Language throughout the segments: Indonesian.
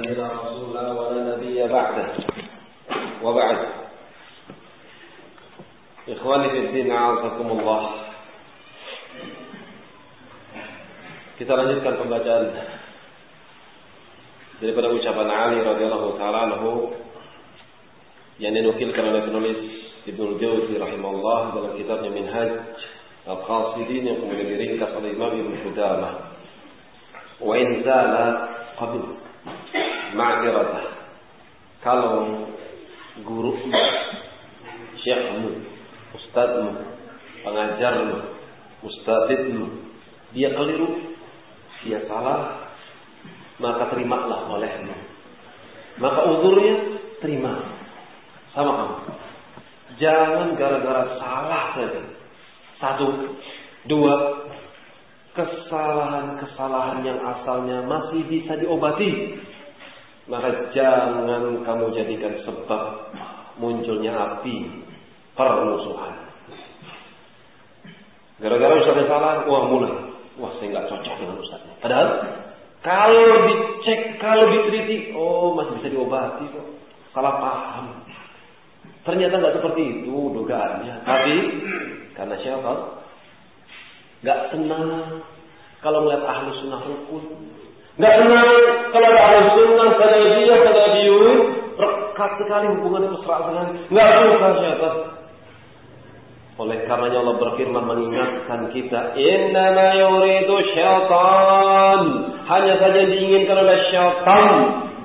هذه لا رسول ولا نبي بعده وبعد إخواني في الدين أعزكم الله Kita lanjutkan pembacaan daripada ucapan Ali radhiyallahu taala anhu yang dinukilkan oleh penulis Ibnu Jauzi rahimahullah dalam kitabnya Minhaj Al-Qasidin yang kemudian diringkas oleh Imam Ibnu Qudamah. Wa in zala qabl ma'diratah. Kalau guru syekhmu, ustadzmu, pengajarmu, mustadidmu, dia keliru, dia salah, maka terimalah olehmu. Maka uzurnya terima sama kamu. Jangan gara-gara salah saja. Satu, dua, kesalahan-kesalahan yang asalnya masih bisa diobati. Maka jangan kamu jadikan sebab munculnya api permusuhan. Gara-gara ustaznya salah, wah mulai wah saya nggak cocok dengan ustaznya. Padahal kalau dicek, kalau diteliti, oh masih bisa diobati kok. Salah paham. Ternyata nggak seperti itu dugaannya. Tapi karena siapa? Nggak senang kalau melihat ahlu sunnah rukun. Nggak senang kalau ada ahlu sunnah dia salafiyun rekat sekali hubungan serak sekali. Nggak suka siapa? Oleh karenanya Allah berfirman mengingatkan kita, "Innama yuridu syaitan." Hanya saja diinginkan oleh syaitan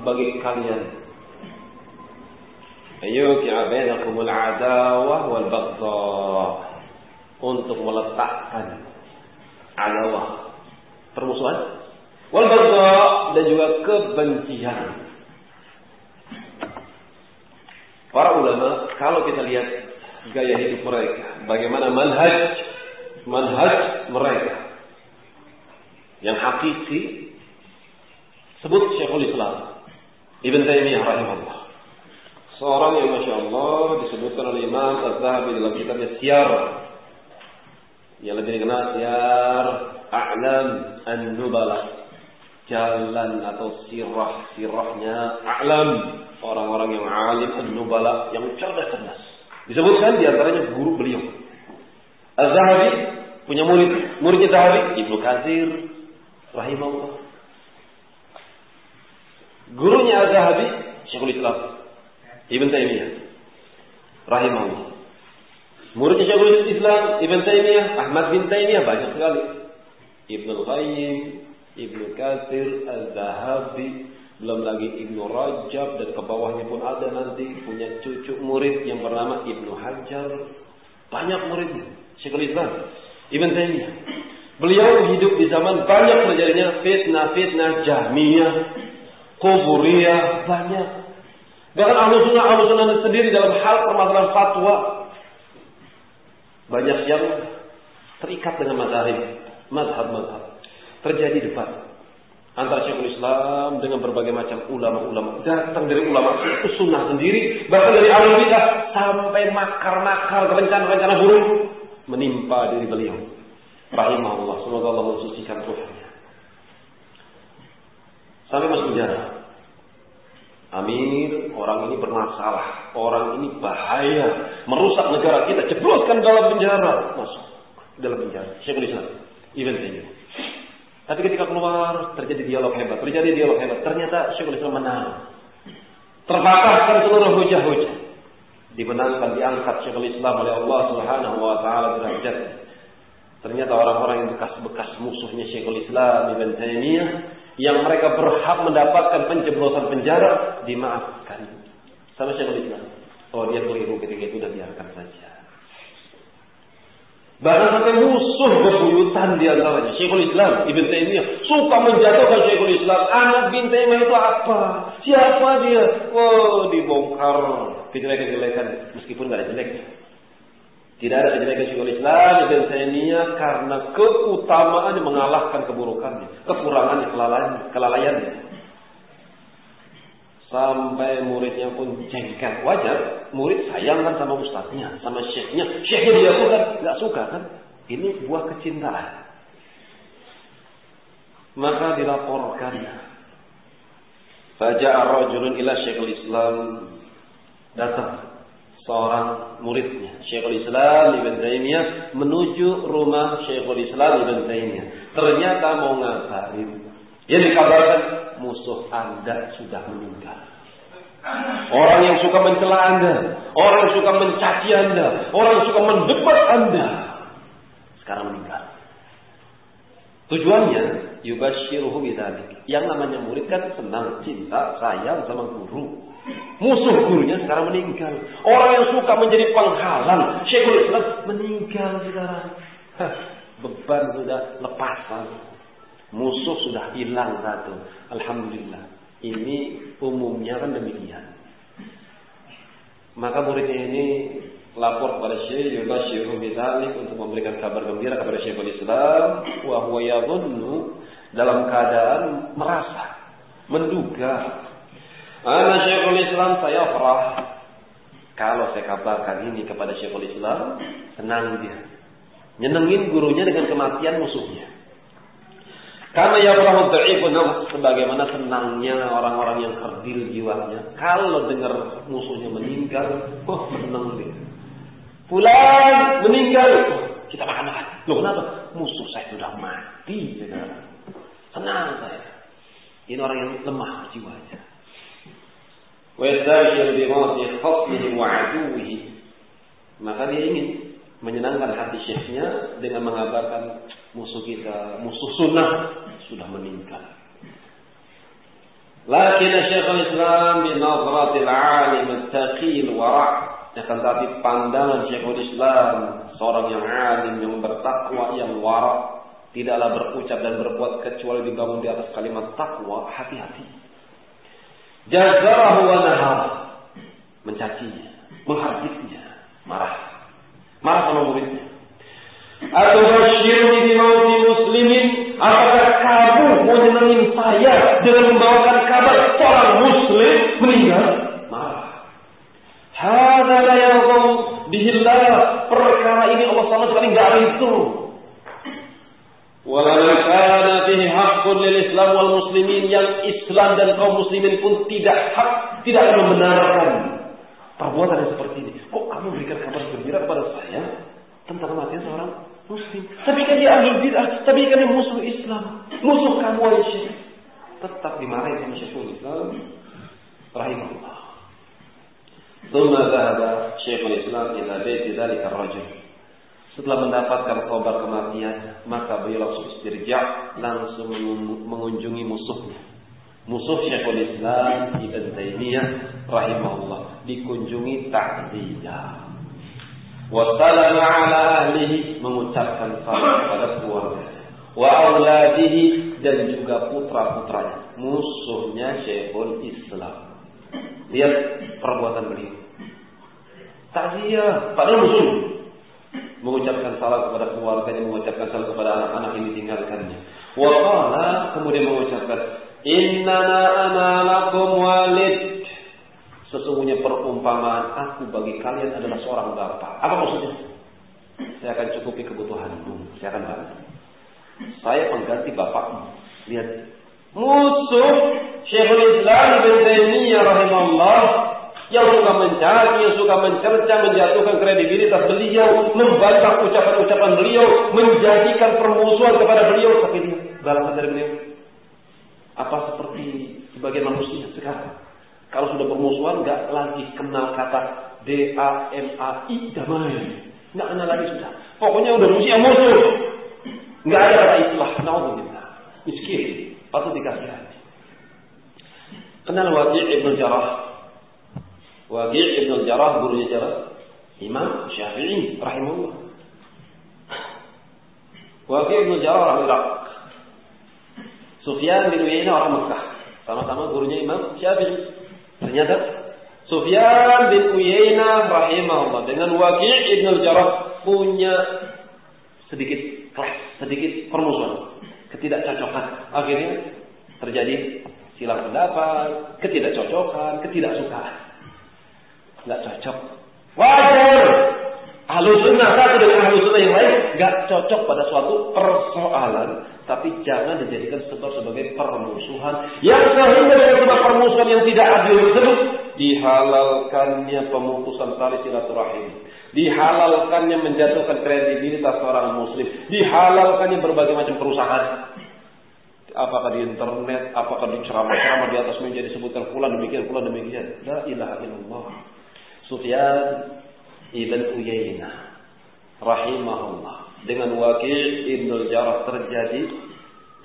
bagi kalian. Ayyuki'a bainakumul adawah wal baghdha. Untuk meletakkan adawah, permusuhan, wal dan juga kebencian. Para ulama kalau kita lihat gaya hidup mereka, bagaimana manhaj manhaj mereka yang hakiki sebut Syekhul Islam Ibn Taimiyah rahimahullah. Seorang yang masya Allah disebutkan oleh Imam Az-Zahabi dalam kitabnya Siyar yang lebih dikenal Siyar A'lam An-Nubala jalan atau sirah sirahnya A'lam orang-orang yang alim An-Nubala yang cerdas-cerdas Disebutkan di antaranya guru beliau. Az-Zahabi punya murid, muridnya Zahabi, Ibnu Katsir rahimahullah. Gurunya Az-Zahabi, Syekhul Islam Ibn Taimiyah rahimahullah. Muridnya Syekhul Islam Ibn Taimiyah, Ahmad bin Taimiyah banyak sekali. Ibnu Qayyim, Ibnu Katsir, Az-Zahabi, belum lagi Ibnu Rajab dan ke bawahnya pun ada nanti punya cucu murid yang bernama Ibnu Hajar. Banyak muridnya. Syekhul Islam. Ibn Taimiyah. Beliau hidup di zaman banyak terjadinya fitnah-fitnah Jahmiyah, Kuburiyah, banyak. Bahkan ahlu sunnah, ahlu sunnah sendiri dalam hal permasalahan fatwa. Banyak yang terikat dengan madhab, madhab-madhab. Terjadi debat antara Syekhul Islam dengan berbagai macam ulama-ulama. Datang dari ulama sunnah sendiri, bahkan dari ahli bidah sampai makar-makar rencana-rencana buruk menimpa diri beliau. Rahimahullah, semoga Allah mensucikan ruhnya. Sampai masuk penjara. Amir, orang ini bermasalah, orang ini bahaya, merusak negara kita, jebloskan dalam penjara, masuk dalam penjara. Syekhul Islam, Ibn Taimiyah. Tapi ketika keluar terjadi dialog hebat, terjadi dialog hebat. Ternyata Syekhul Islam menang. Terpatahkan seluruh hujah-hujah. Dibenarkan diangkat Syekhul Islam oleh Allah Subhanahu wa taala derajat. Ternyata orang-orang yang bekas-bekas musuhnya Syekhul Islam Ibn Taimiyah yang mereka berhak mendapatkan penjeblosan penjara dimaafkan sama Syekhul Islam. Oh dia keliru ketika itu biarkan saja. Bahkan sampai musuh bebuyutan di antaranya. Syekhul Islam, Ibn Taimiyah suka menjatuhkan Syekhul Islam. Anak bin Taimiyah itu apa? Siapa dia? Oh, dibongkar kejelekan-kejelekan meskipun nggak ada jeleknya. Tidak ada kejelekan Syekhul Islam Ibn Taimiyah karena keutamaannya mengalahkan keburukannya, kekurangannya, kelalaiannya. kelalaiannya. Sampai muridnya pun jengkel. Wajar, murid sayang kan sama ustaznya, sama syekhnya. Syekhnya dia pun kan nggak suka kan. Ini buah kecintaan. Maka dilaporkan Faja'a rajulun ila Syekhul Islam datang seorang muridnya Syekhul Islam Ibn Taimiyah menuju rumah Syekhul Islam Ibn Taimiyah. Ternyata mau ngapain? Yang dikabarkan musuh Anda sudah meninggal. Orang yang suka mencela Anda, orang yang suka mencaci Anda, orang yang suka mendebat Anda sekarang meninggal. Tujuannya yubashiruhu bidzalik. Yang namanya murid kan senang, cinta, sayang sama guru. Musuh gurunya sekarang meninggal. Orang yang suka menjadi penghalang Syekhul Islam meninggal sekarang. Beban sudah lepasan. Musuh sudah hilang satu. Alhamdulillah. Ini umumnya kan demikian. Maka muridnya ini lapor kepada Syekh Yubashir Bidalik untuk memberikan kabar gembira kepada Syekhul Islam wa huwa dalam keadaan merasa menduga Ana Syekhul Islam saya farah. Kalau saya kabarkan ini kepada Syekhul Islam, senang dia. Nyenengin gurunya dengan kematian musuhnya. Karena ya Allah dhaifun sebagaimana senangnya orang-orang yang kerdil jiwanya. Kalau dengar musuhnya meninggal, oh senang dia. Pulang meninggal, kita makan makan. Loh kenapa? Musuh saya sudah mati sekarang. Senang saya. Ini orang yang lemah jiwanya. ويستبشر بموت خصمه وعدوه maka dia ingin menyenangkan hati syekhnya dengan mengabarkan musuh kita, musuh sunnah sudah meninggal. Lakin Syekhul Islam bi nazratil alim taqil wara' akan tapi pandangan Syekhul Islam seorang yang alim yang bertakwa yang wara' tidaklah berucap dan berbuat kecuali dibangun di atas kalimat takwa hati-hati. Jazarahu wa nahar. Mencacinya, menghardiknya, marah. Marah sama muridnya. Atau basyirni di mauti muslimin. Apakah nyenengin saya dengan membawakan kabar seorang muslim meninggal? Marah. Hada la yaghdab bihillah. Perkara ini Allah sama sekali enggak itu. Walau kana fihi haqqun lil Islam wal muslimin yang Islam dan kaum muslimin pun tidak hak, tidak membenarkan perbuatan yang seperti ini. Kok kamu berikan kabar gembira kepada saya tentang kematian seorang muslim? Tapi kan dia ahli bid'ah, tapi kan dia musuh Islam, musuh kamu Aisyah. Tetap dimarahi sama Syekhul Islam rahimahullah. ثم ذهب شيخ الإسلام إلى بيت ذلك الرجل setelah mendapatkan kabar kematian, maka beliau langsung istirja, langsung mengunjungi musuhnya. Musuh Syekhul Islam Ibn Taimiyah rahimahullah dikunjungi ta'ziya. Wassalama ala ahlihi mengucapkan salam kepada keluarga. Wa auladihi dan juga putra-putranya. Musuhnya Syekhul Islam. Lihat perbuatan beliau. Takziah, padahal musuh mengucapkan salam kepada keluarganya, mengucapkan salam kepada anak-anak yang ditinggalkannya. Wa kemudian mengucapkan, "Innana ana lakum walid." Sesungguhnya perumpamaan aku bagi kalian adalah seorang bapak. Apa maksudnya? Saya akan cukupi kebutuhanmu. Saya akan bantu. Saya pengganti bapakmu. Lihat. Musuh Syekhul Islam bin Taimiyah rahimahullah yang suka mencari, yang suka mencerca, menjatuhkan kredibilitas beliau, membantah ucapan-ucapan beliau, menjadikan permusuhan kepada beliau. Tapi dia balasan dari beliau. Apa seperti sebagian manusia sekarang? Kalau sudah permusuhan, nggak lagi kenal kata D A M A I damai, nggak kenal lagi sudah. Pokoknya udah musuh musuh, nggak ada kata istilah. Naudzubillah, miskin, patut dikasih hati. Kenal Wati Ibnu Jarrah Waqi' Ibn Jarrah gurunya siapa? Imam Syafi'i rahimahullah. Waqi' Ibn Jarrah Irak. Sufyan bin Uyainah orang Mekah. Sama-sama gurunya Imam Syafi'i. Ternyata Sufyan bin Uyainah rahimahullah dengan Waqi' Ibn Jarrah punya sedikit kelas, sedikit permusuhan, ketidakcocokan. Akhirnya terjadi silang pendapat, ketidakcocokan, ketidaksukaan nggak cocok. Wajar. Ahlu sunnah satu dengan ahlu sunnah yang lain nggak cocok pada suatu persoalan, tapi jangan dijadikan sebab sebagai permusuhan. Yang sehingga dengan sebab permusuhan yang tidak adil tersebut dihalalkannya pemutusan tali silaturahim, dihalalkannya menjatuhkan kredibilitas seorang muslim, dihalalkannya berbagai macam perusahaan. Apakah di internet, apakah di ceramah-ceramah di atas meja disebutkan pula demikian, pula demikian. La ilaha illallah. Sufyan ibn Uyainah rahimahullah dengan Waqi' Ibnu Jarrah terjadi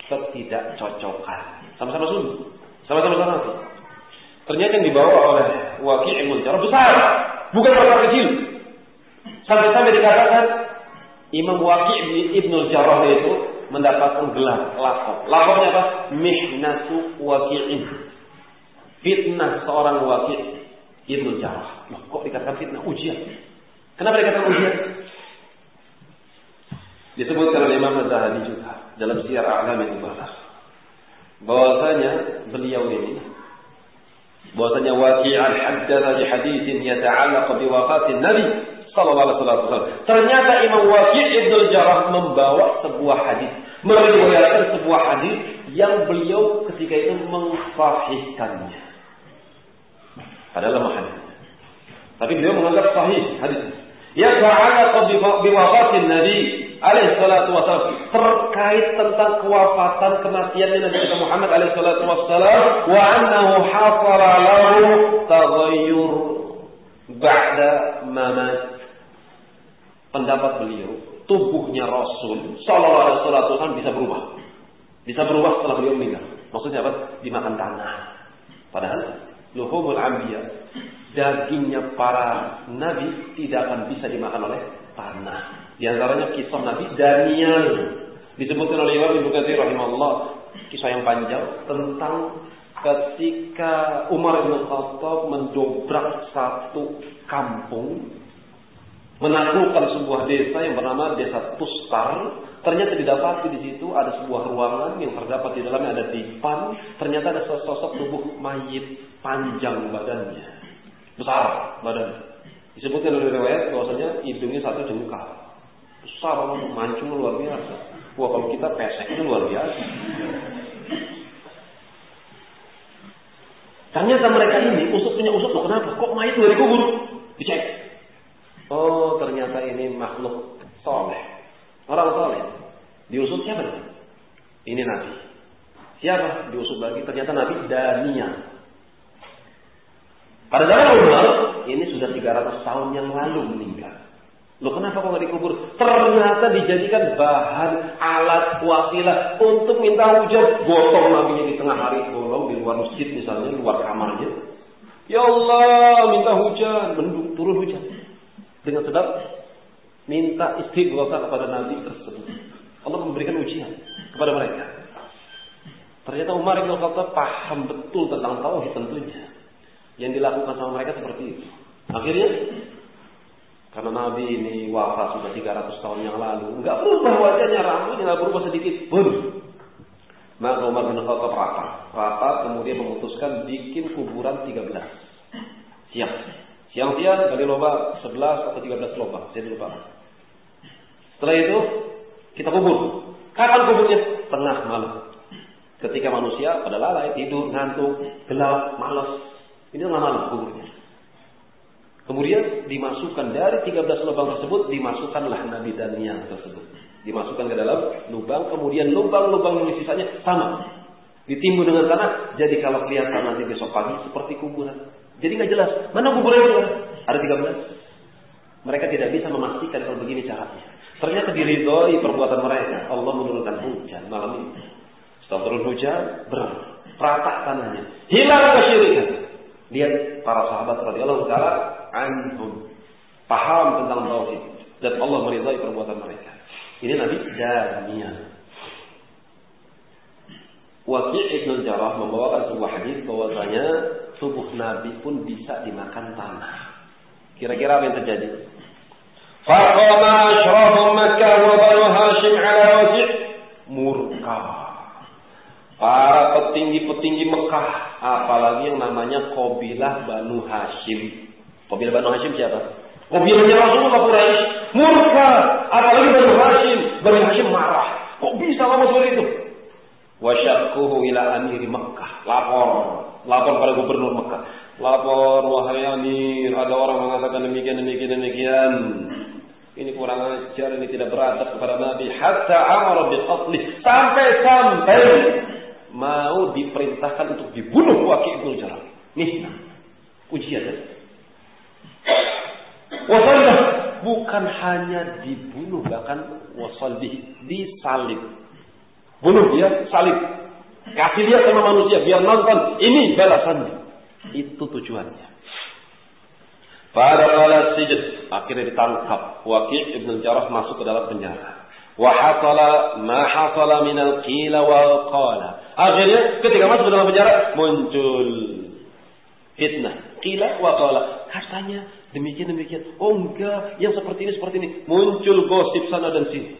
ketidakcocokan. Sama-sama sunni, sama-sama salafi. Ternyata yang dibawa oleh Waqi' Ibnu Jarrah besar, bukan perkara kecil. Sampai-sampai dikatakan Imam Waqi' Ibnu Jarrah itu mendapatkan gelar lakop. Lakopnya apa? Mihnatu Waqi'in. Fitnah seorang Waqi' Ibnu Jarrah. Loh, kok dikatakan fitnah? Ujian. Kenapa dikatakan ujian? Disebutkan oleh Imam Az-Zahabi juga dalam Syiar A'lam yang Nubala. Bahwasanya beliau ini bahwasanya waqi'an haddatha bi haditsin yata'allaq bi wafatin Nabi sallallahu alaihi wasallam. Ternyata Imam Waqi' Ibnu Jarrah membawa sebuah hadis, meriwayatkan sebuah hadis yang beliau ketika itu mensahihkannya. Padahal lemah hadis. Tapi beliau menganggap sahih hadis yata'allaq biwafatin Nabi alaihi salatu wasallam terkait tentang kewafatan kematian Nabi kita Muhammad alaihi salatu wasallam wa annahu hasara lahu taghayyur ba'da mamat pendapat beliau tubuhnya Rasul sallallahu alaihi wasallam bisa berubah. Bisa berubah setelah beliau meninggal. Maksudnya apa? Dimakan tanah. Padahal luhumul anbiya dagingnya para nabi tidak akan bisa dimakan oleh tanah. Di antaranya kisah Nabi Daniel disebutkan oleh Imam Ibnu Katsir rahimahullah kisah yang panjang tentang ketika Umar bin Khattab mendobrak satu kampung menaklukkan sebuah desa yang bernama Desa Tustar. Ternyata didapati di situ ada sebuah ruangan yang terdapat di dalamnya ada dipan. Ternyata ada sosok tubuh mayit panjang badannya besar badan. Disebutkan oleh riwayat bahwasanya hidungnya satu jengkal. Besar mancung luar biasa. Wah kalau kita peseknya luar biasa. Ternyata mereka ini usut punya usut loh. Kenapa? Kok mayat dari kubur? Dicek. Oh ternyata ini makhluk soleh. Orang soleh. Diusut siapa? Ini Nabi. Siapa? Diusut lagi. Ternyata Nabi Daniel. Pada zaman Umar, ini sudah 300 tahun yang lalu meninggal. Loh kenapa kok nggak dikubur? Ternyata dijadikan bahan alat wasilah untuk minta hujan. Gotong nabinya di tengah hari bolong di luar masjid misalnya, luar kamarnya. Ya Allah, minta hujan, mendung, turun hujan. Dengan sebab minta istighfar kepada Nabi tersebut. Allah memberikan ujian kepada mereka. Ternyata Umar bin Khattab paham betul tentang tauhid tentunya yang dilakukan sama mereka seperti itu. Akhirnya karena Nabi ini wafat sudah 300 tahun yang lalu, nggak berubah wajahnya, rambutnya nggak berubah sedikit pun. Maka Umar bin Khattab rapat, rapat kemudian memutuskan bikin kuburan 13. Siang. Siang-siang kali lomba 11 atau 13 lomba, saya lupa. Setelah itu kita kubur. Kapan kuburnya? Tengah malam. Ketika manusia pada lalai, tidur, ngantuk, gelap, malas, ini tengah malam kuburnya. Kemudian dimasukkan dari 13 lubang tersebut dimasukkanlah Nabi Daniel tersebut. Dimasukkan ke dalam lubang, kemudian lubang-lubang yang sisanya sama. Ditimbun dengan tanah, jadi kalau kelihatan nanti besok pagi seperti kuburan. Jadi nggak jelas, mana kuburan itu? Ada 13. Mereka tidak bisa memastikan kalau begini caranya. Ternyata diridhoi perbuatan mereka. Allah menurunkan hujan malam ini. Setelah turun hujan, berperatak tanahnya. Hilang kesyirikan. Lihat para sahabat radhiyallahu taala anhum paham tentang tauhid dan Allah meridai perbuatan mereka. Ini Nabi Daniel. Waqi' Ibn Jarrah membawakan sebuah hadis bahwasanya tubuh Nabi pun bisa dimakan tanah. Kira-kira apa yang terjadi? Faqama asyrafum Makkah wa Banu Hashim ala Waqi' murka para petinggi-petinggi Mekah, apalagi yang namanya Kobilah Banu Hashim. Kobilah Banu Hashim siapa? Mobilnya Rasulullah Quraisy murka, apalagi Bani Hashim. Bani Hashim marah. Kok bisa kamu seperti itu? Wasyakuhu ila amiri Makkah. Lapor. Lapor pada gubernur Makkah. Lapor, wahai amir, ada orang mengatakan demikian, demikian, demikian. Ini kurang ajar, ini tidak beradab kepada Nabi. Hatta amara bil Sampai-sampai mau diperintahkan untuk dibunuh Waqi' bin Jarrah. Nih, ujian. Wasallah bukan hanya dibunuh bahkan wasalih disalib. Bunuh dia, salib. Kasih dia sama manusia biar nonton. Ini balasannya. Itu tujuannya. Pada kala sijid akhirnya ditangkap. Waqi' ibn Jarrah masuk ke dalam penjara. Wa hasala ma hasala min al-qila wal qala. Akhirnya ketika masuk ke dalam penjara muncul fitnah. Qila wa qala. Katanya demikian demikian. Oh enggak, yang seperti ini seperti ini. Muncul gosip sana dan sini.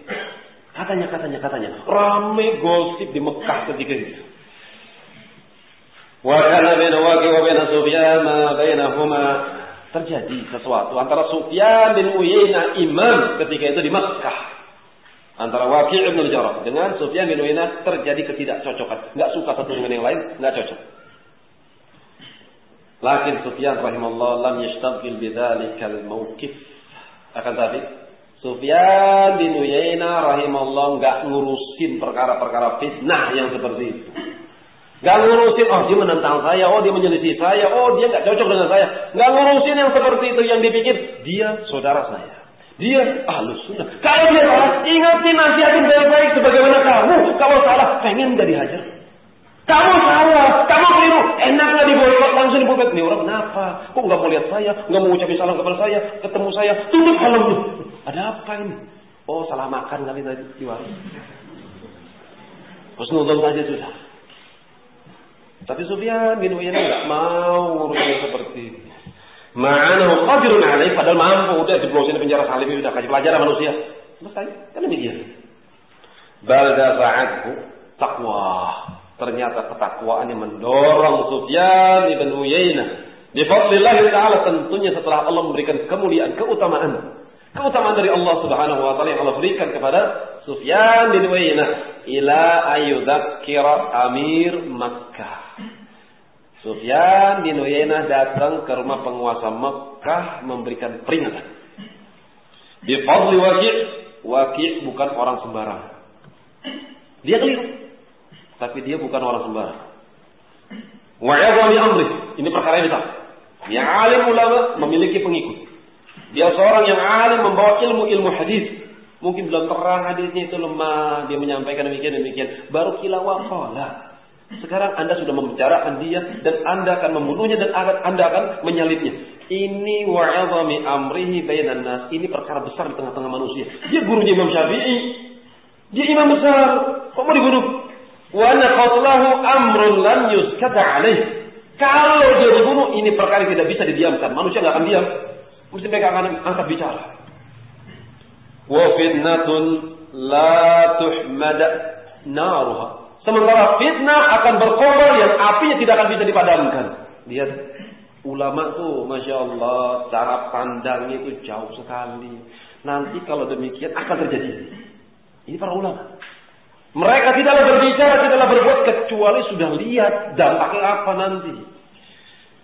Katanya, katanya, katanya. Rame gosip di Mekah ketika itu. Wa kana baina wa baina Sufyan ma bainahuma terjadi sesuatu antara Sufyan bin Uyainah imam ketika itu di Mekah. Antara Waqi' bin Jarrah dengan Sufyan bin Uyainah terjadi ketidakcocokan. Enggak suka satu dengan yang lain, enggak cocok. Lakin Sufyan rahimahullah lam yashtagil bidzalikal mauqif. Akan tapi Sufyan bin Uyainah rahimahullah nggak ngurusin perkara-perkara fitnah yang seperti itu. Gak ngurusin, oh dia menentang saya, oh dia menyelisih saya, oh dia nggak cocok dengan saya. Gak ngurusin yang seperti itu, yang dipikir dia saudara saya. Dia ahlus sunnah. Kalau dia salah, ingatin nasihatin baik-baik sebagaimana kamu. Kalau salah, pengen gak dihajar. Kamu salah, kamu keliru. Enaklah diboykot langsung diboykot. Nih orang kenapa? Kok nggak mau lihat saya, nggak mau ucapin salam kepada saya, ketemu saya, tutup helmnya. Ada apa ini? Oh salah makan kali tadi di warung. nonton saja sudah. Tapi Sufyan bin Uyainah nggak mau urusan seperti ini. Ma'anahu qadirun alaih padahal mampu udah diblosin penjara salib sudah kasih pelajaran manusia. Selesai. Kan demikian. Bal dafa'athu taqwa. Ternyata ketakwaan yang mendorong Sufyan bin Uyainah. Bifadlillah ta'ala tentunya setelah Allah memberikan kemuliaan, keutamaan Keutamaan dari Allah Subhanahu wa taala yang Allah berikan kepada Sufyan bin Uyainah ila ayudzakkira amir Makkah. Sufyan bin Uyainah datang ke rumah penguasa Makkah memberikan peringatan. Bi fadli Waqi' Waqi' bukan orang sembarang. Dia keliru. Tapi dia bukan orang sembarang. Wa amri. Ini perkara yang besar. Yang alim ulama memiliki pengikut. Dia seorang yang alim membawa ilmu-ilmu hadis. Mungkin belum terang hadisnya itu lemah. Dia menyampaikan demikian demikian. Baru kilawah Sekarang Anda sudah membicarakan dia dan Anda akan membunuhnya dan Anda akan menyalibnya. Ini wa'azami amrihi bainan nas. Ini perkara besar di tengah-tengah manusia. Dia gurunya Imam Syafi'i. Dia imam besar. Kok mau dibunuh? Wa qatlahu amrun lam yuskata alaih. Kalau dia dibunuh, ini perkara yang tidak bisa didiamkan. Manusia nggak akan diam. Mesti mereka akan angkat bicara. Wa fitnatun la tuhmad naruha. Sementara fitnah akan berkobar yang apinya tidak akan bisa dipadamkan. Lihat ulama tuh, masya Allah, cara pandangnya itu jauh sekali. Nanti kalau demikian akan terjadi. Ini para ulama. Mereka tidaklah berbicara, tidaklah berbuat kecuali sudah lihat dampaknya apa nanti.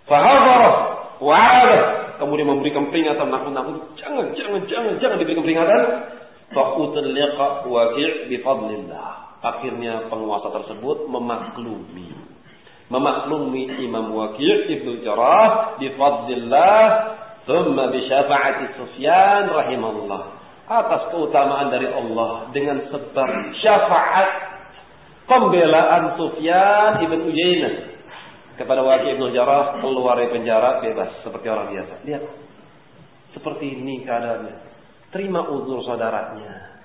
Fahadharah wa'adah kemudian memberikan peringatan nakut-nakut, jangan, jangan, jangan, jangan diberikan peringatan. Fa'utliqa waqi' bifadlillah. Akhirnya penguasa tersebut memaklumi. Memaklumi Imam Waqi' Ibnu Jarrah bifadlillah thumma bisyafa'ati Sufyan rahimahullah. Atas keutamaan dari Allah dengan sebab syafaat pembelaan Sufyan ibn Uyainah kepada Waqi Ibnu Jarrah keluar dari penjara bebas seperti orang biasa. Lihat. Seperti ini keadaannya. Terima uzur saudaranya.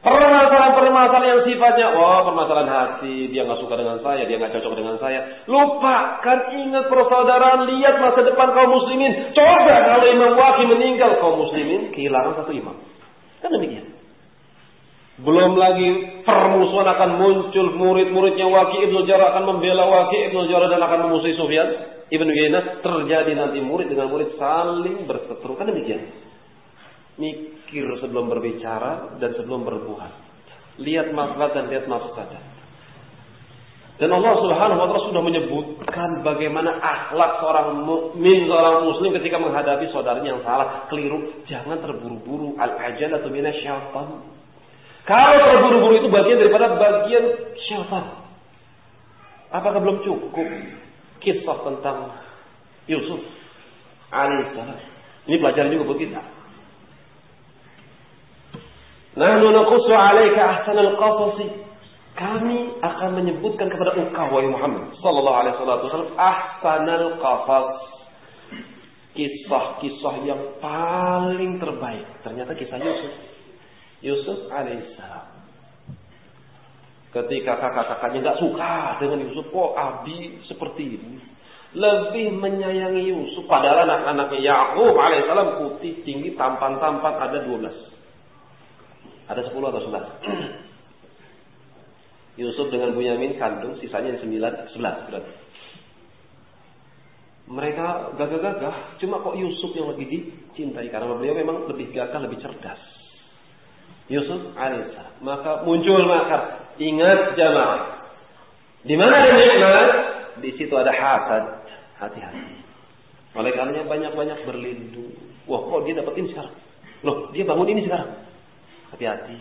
Permasalahan-permasalahan yang sifatnya, oh permasalahan hati, dia nggak suka dengan saya, dia nggak cocok dengan saya. Lupakan, ingat persaudaraan, lihat masa depan kaum muslimin. Coba kalau Imam Waqi meninggal, kaum muslimin kehilangan satu imam. Kan demikian. Belum lagi permusuhan akan muncul murid-muridnya Waki Ibnu Jarrah akan membela Waki Ibnu Jarrah dan akan memusuhi Sufyan Ibnu Uyainah. Terjadi nanti murid dengan murid saling berseteru. Kan demikian. Mikir sebelum berbicara dan sebelum berbuat. Lihat masalah dan lihat masalah. Dan Allah Subhanahu wa taala sudah menyebutkan bagaimana akhlak seorang mukmin, seorang muslim ketika menghadapi saudaranya yang salah, keliru. Jangan terburu-buru. Al-ajal atau minasyaitan. Kalau terburu-buru itu bagian daripada bagian syaitan. Apakah belum cukup kisah tentang Yusuf alaihissalam? Ini pelajaran juga buat kita. Nahnu naqussu 'alaika ahsanal qasasi kami akan menyebutkan kepada engkau wahai Muhammad sallallahu alaihi wasallam ahsanal qasas kisah-kisah yang paling terbaik. Ternyata kisah Yusuf. Yusuf alaihissalam ketika kakak-kakaknya nggak suka dengan Yusuf kok Abi seperti ini. Lebih menyayangi Yusuf. Padahal anak-anaknya Yakub alaihissalam putih tinggi tampan-tampan ada 12 ada 10 atau 11 Yusuf dengan Bunyamin kandung, sisanya sembilan, sebelas berarti. Mereka gagah-gagah, cuma kok Yusuf yang lebih dicintai karena beliau memang lebih gagah, lebih cerdas. Yusuf alaihissalam. Maka muncul makar. Ingat jamaah. Di mana ada nikmat, di situ ada hasad. Hati-hati. Oleh karenanya banyak-banyak berlindung. Wah, kok dia dapat ini sekarang? Loh, dia bangun ini sekarang. Hati-hati.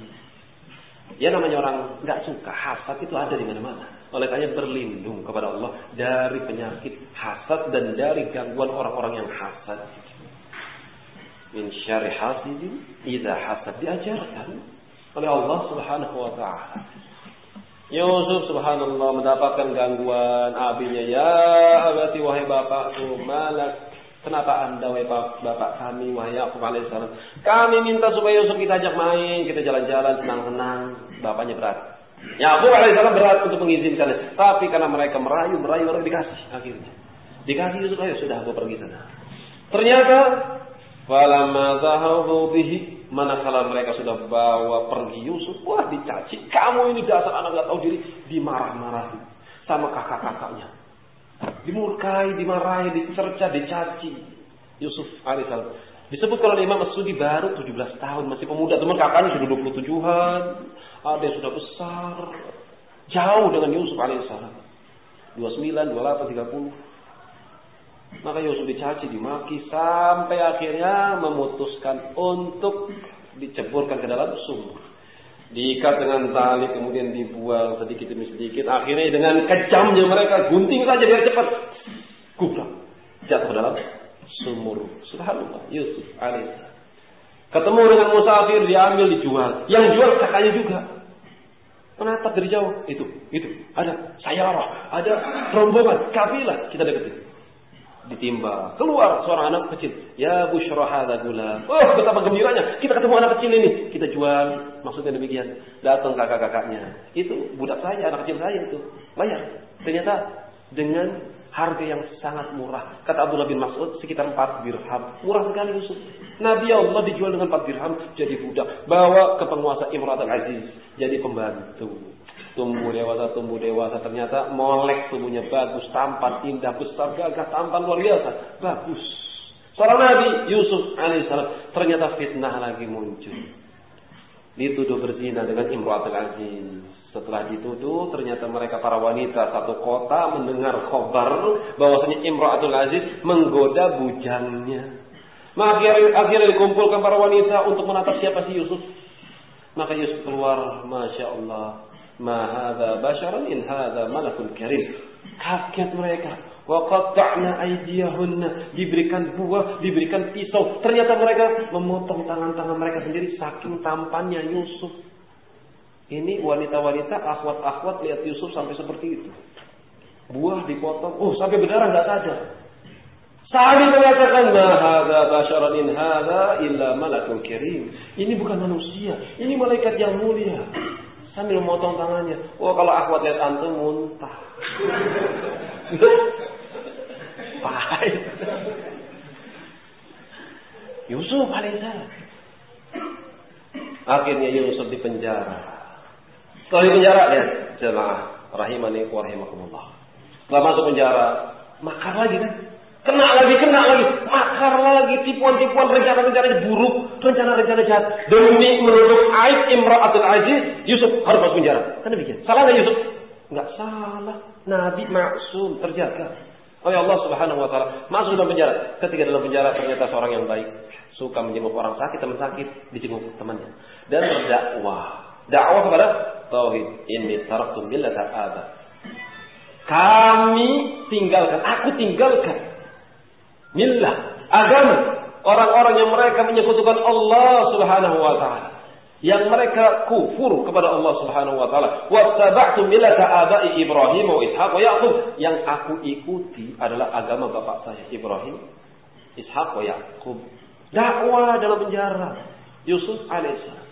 Ya namanya orang nggak suka hasad itu ada di mana-mana. Oleh karena berlindung kepada Allah dari penyakit hasad dan dari gangguan orang-orang yang hasad. Min syari hasidin idza hasad diajarkan oleh Allah Subhanahu wa taala. Yusuf subhanallah mendapatkan gangguan abinya ya abati wahai bapakku malak Kenapa anda wahai bapak kami wahai Yakub alaihissalam? Kami minta supaya Yusuf kita ajak main, kita jalan-jalan senang-senang. Bapaknya berat. Yakub alaihissalam berat untuk mengizinkan. Tapi karena mereka merayu, merayu, merayu dikasih akhirnya. Dikasih Yusuf, ayo sudah aku pergi sana. Ternyata Falamma zahabu bihi manakala mereka sudah bawa pergi Yusuf, wah dicaci. Kamu ini dasar anak gak tahu diri, dimarah-marahi sama kakak-kakaknya. Dimurkai, dimarahi, dicerca, dicaci. Yusuf alaihissalam. Disebut kalau Imam Masudi baru 17 tahun, masih pemuda. Teman kakaknya sudah 27-an. Ada yang sudah besar. Jauh dengan Yusuf alaihissalam. 29, 28, 30. Maka Yusuf dicaci, dimaki. Sampai akhirnya memutuskan untuk diceburkan ke dalam sumur diikat dengan tali kemudian dibuang sedikit demi sedikit. Akhirnya dengan kejamnya mereka gunting saja biar cepat. Gubrak jatuh dalam sumur. Subhanallah. Yusuf alaihissalam ketemu dengan musafir diambil dijual. Yang jual kakaknya juga. Menatap dari jauh. Itu itu. Ada sayarah ada rombongan kafilah. Kita deketin ditimba. Keluar seorang anak kecil. Ya bushra hadza gula. Oh, betapa gembiranya. Kita ketemu anak kecil ini. Kita jual. Maksudnya demikian. Datang kakak-kakaknya. Itu budak saya, anak kecil saya itu. Bayar. Ternyata dengan harga yang sangat murah. Kata Abdullah bin Mas'ud sekitar 4 dirham. Murah sekali Yusuf. Nabi Allah dijual dengan 4 dirham jadi budak. Bawa ke penguasa Imrat al-Aziz. Jadi pembantu tumbuh dewasa, tumbuh dewasa. Ternyata molek tubuhnya bagus, tampan, indah, besar, gagah, tampan luar biasa. Bagus. Seorang Nabi Yusuf alaihissalam ternyata fitnah lagi muncul. Dituduh berzina dengan Imratul Aziz. Setelah dituduh, ternyata mereka para wanita satu kota mendengar khobar bahwasanya Imratul Aziz menggoda bujangnya. Maka akhirnya, akhirnya dikumpulkan para wanita untuk menatap siapa si Yusuf. Maka Yusuf keluar, Masya Allah. Ma hadha basharan in hadha malakun karim. Kaget mereka. Wa qatta'na aydiyahunna. Diberikan buah, diberikan pisau. Ternyata mereka memotong tangan-tangan mereka sendiri saking tampannya Yusuf. Ini wanita-wanita akhwat-akhwat lihat Yusuf sampai seperti itu. Buah dipotong, oh sampai berdarah nggak sadar. Saling mengatakan, Ma hadha basharan in hadha illa malakun karim. Ini bukan manusia, ini malaikat yang mulia sambil memotong tangannya. Oh kalau akhwat lihat antum muntah. Pahit. Yusuf alaihissalam. Akhirnya Yusuf di penjara. Setelah di penjara, lihat jemaah rahimani wa rahimakumullah. Setelah masuk penjara, makar lagi kan? Kena lagi, kena lagi, makar lagi, tipuan-tipuan, rencana-rencana buruk, rencana-rencana jahat. Demi menutup aib Imra'atul Aziz, Yusuf harus masuk penjara. Kan demikian. Salah nggak Yusuf? Nggak salah. Nabi maksum, terjaga oleh Allah Subhanahu wa taala. Masuk dalam penjara. Ketika dalam penjara ternyata seorang yang baik, suka menjenguk orang sakit, teman sakit, dijenguk temannya dan berdakwah. Dakwah kepada tauhid. Ini taraktu millata. Kami tinggalkan, aku tinggalkan millah, agama orang-orang yang mereka menyekutukan Allah Subhanahu wa taala. Yang mereka kufur kepada Allah Subhanahu wa taala. Wattaba'tu millata abai Ibrahim wa Ishaq wa Yaqub. Yang aku ikuti adalah agama bapak saya Ibrahim, Ishaq wa Yaqub. Dakwah dalam penjara Yusuf alaihissalam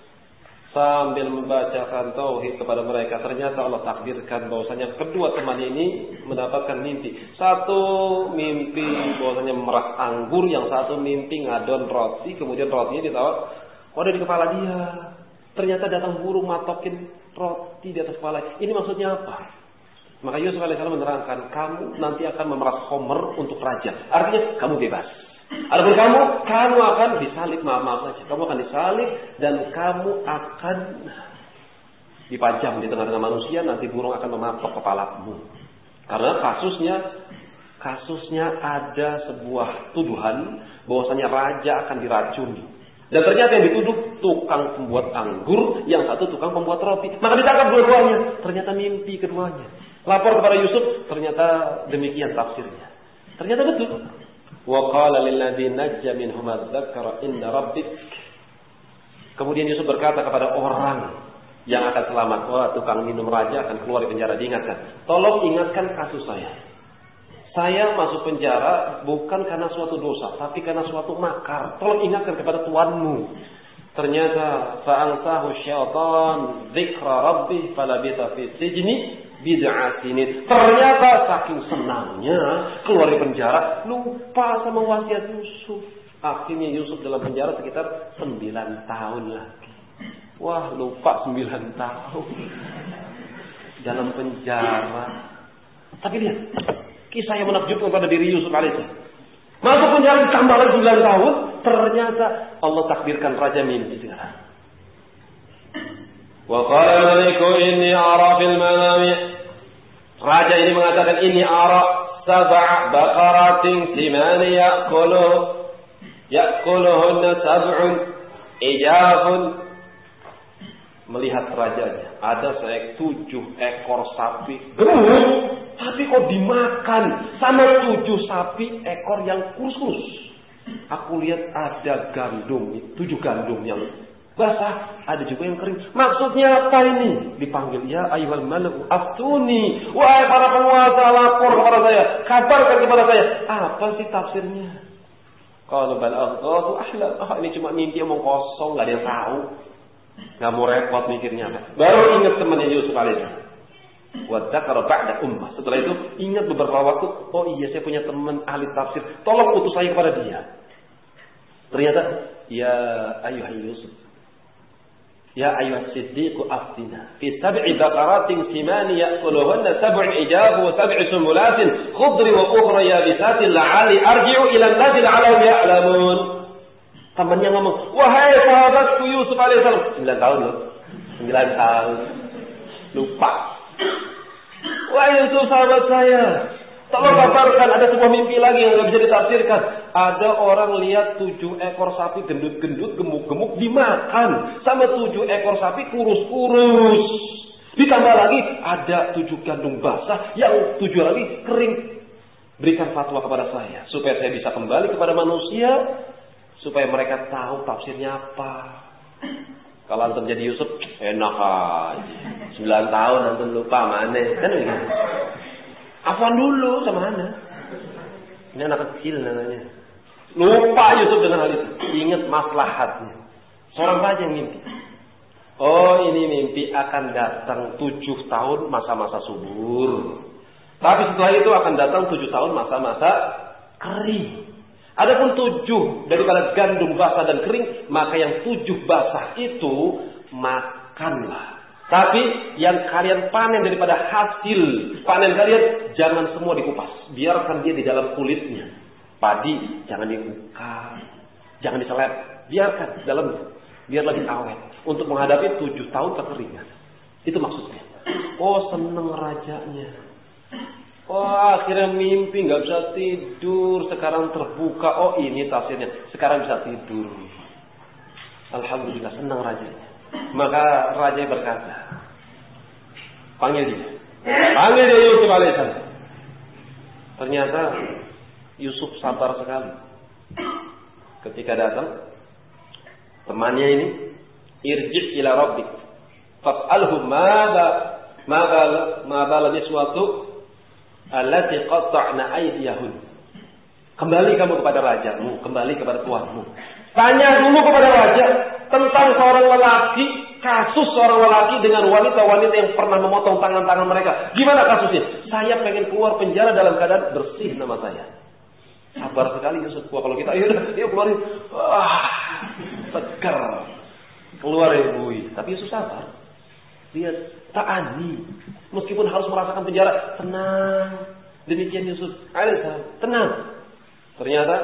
sambil membacakan tauhid kepada mereka. Ternyata Allah takdirkan bahwasanya kedua teman ini mendapatkan mimpi. Satu mimpi bahwasanya meras anggur, yang satu mimpi ngadon roti, kemudian rotinya ditawar, ada di kepala dia. Ternyata datang burung matokin roti di atas kepala. Ini maksudnya apa? Maka Yusuf alaihissalam menerangkan, kamu nanti akan memeras homer untuk raja. Artinya kamu bebas. Adapun kamu, kamu akan disalib, maaf maaf saja. Kamu akan disalib dan kamu akan dipajang di tengah-tengah manusia. Nanti burung akan mematok kepalamu. Karena kasusnya, kasusnya ada sebuah tuduhan bahwasanya raja akan diracuni. Dan ternyata yang dituduh tukang pembuat anggur, yang satu tukang pembuat roti. Maka ditangkap dua-duanya. Ternyata mimpi keduanya. Lapor kepada Yusuf, ternyata demikian tafsirnya. Ternyata betul. وقال للذي نجى منهما الذكر إن ربك Kemudian Yusuf berkata kepada orang yang akan selamat, wah tukang minum raja akan keluar dari penjara. Diingatkan, tolong ingatkan kasus saya. Saya masuk penjara bukan karena suatu dosa, tapi karena suatu makar. Tolong ingatkan kepada tuanmu. Ternyata fa'angsahu syaitan dzikra rabbih falabitha fi sijni bid'ah ini. Ternyata saking senangnya keluar dari penjara, lupa sama wasiat Yusuf. Akhirnya Yusuf dalam penjara sekitar 9 tahun lagi. Wah, lupa 9 tahun. Dalam penjara. Tapi lihat, kisah yang menakjubkan pada diri Yusuf alaihissalam. Masuk penjara ditambah lagi 9 tahun, ternyata Allah takdirkan raja mimpi sekarang. Wakala maliku ini arah fil manami. Raja ini mengatakan ini ara sab'a baqaratin siman ya'kulu ya'kuluhunna sab'un ijafun melihat rajanya ada seek tujuh ekor sapi gemuk tapi kok dimakan sama tujuh sapi ekor yang kurus. aku lihat ada gandum tujuh gandum yang basah, ada juga yang kering. Maksudnya apa ini? Dipanggil ya ayuhal malu aftuni. Wahai para penguasa lapor kepada saya, kabarkan kepada saya. Apa sih tafsirnya? Kalau bal Allahu ahlam. Oh, ini cuma mimpi omong kosong, nggak ada yang tahu. Nggak mau repot mikirnya. Baru ingat temannya Yusuf alaihissalam. Wadakar ba'da ummah. Setelah itu ingat beberapa waktu, oh iya saya punya teman ahli tafsir. Tolong utus saya kepada dia. Ternyata, ya ayuhai Yusuf. Ya ayat siddiqu aftina. Fi sab'i bakaratin simani ya'kuluhunna sab'un ijabu wa sab'i sumulatin. Khudri wa ukhra yabisatin la'ali arji'u ilan nadil alam ya'lamun. Temannya ngomong, wahai sahabatku Yusuf alaihissalam. 9 tahun loh. 9 tahun. Lupa. Wahai Yusuf sahabat saya. Tolong kabarkan ada sebuah mimpi lagi yang nggak bisa ditafsirkan. Ada orang lihat tujuh ekor sapi gendut-gendut, gemuk-gemuk dimakan sama tujuh ekor sapi kurus-kurus. Ditambah lagi ada tujuh gandum basah, yang tujuh lagi kering. Berikan fatwa kepada saya supaya saya bisa kembali kepada manusia, supaya mereka tahu tafsirnya apa. Kalau antum jadi Yusuf, enak aja. Sembilan tahun antum lupa mana, kan. Afwan dulu sama Anda. Ini anak kecil namanya. Lupa Yusuf dengan hal itu. Ingat maslahatnya. Seorang saja yang mimpi. Oh ini mimpi akan datang tujuh tahun masa-masa subur. Tapi setelah itu akan datang tujuh tahun masa-masa kering. Adapun tujuh daripada gandum basah dan kering, maka yang tujuh basah itu makanlah. Tapi yang kalian panen daripada hasil panen kalian jangan semua dikupas. Biarkan dia di dalam kulitnya. Padi jangan dibuka, jangan diselep, biarkan di dalamnya. Biar lagi awet untuk menghadapi tujuh tahun kekeringan. Itu maksudnya. Oh seneng rajanya. Wah akhirnya mimpi nggak bisa tidur. Sekarang terbuka. Oh ini tafsirnya. Sekarang bisa tidur. Alhamdulillah senang rajanya. Maka raja berkata. Panggil dia. Panggil dia Yusuf alaihissalam. Ternyata Yusuf sabar sekali. Ketika datang. Temannya ini. Irji ila rabbik. Fas'alhu mada. Mada, mada suatu allati qatta'na aydiyahun. Kembali kamu kepada rajamu, kembali kepada tuanmu. Tanya dulu kepada raja tentang seorang lelaki, kasus seorang lelaki dengan wanita-wanita yang pernah memotong tangan-tangan mereka. Gimana kasusnya? Saya pengen keluar penjara dalam keadaan bersih nama saya. Sabar sekali Yusuf. Wah, kalau kita, ayo ayo keluarin. Wah, segar. Keluar ya, bui. Tapi Yusuf sabar. Dia ta'ani. Meskipun harus merasakan penjara, tenang. Demikian Yusuf alaihissalam, tenang. Ternyata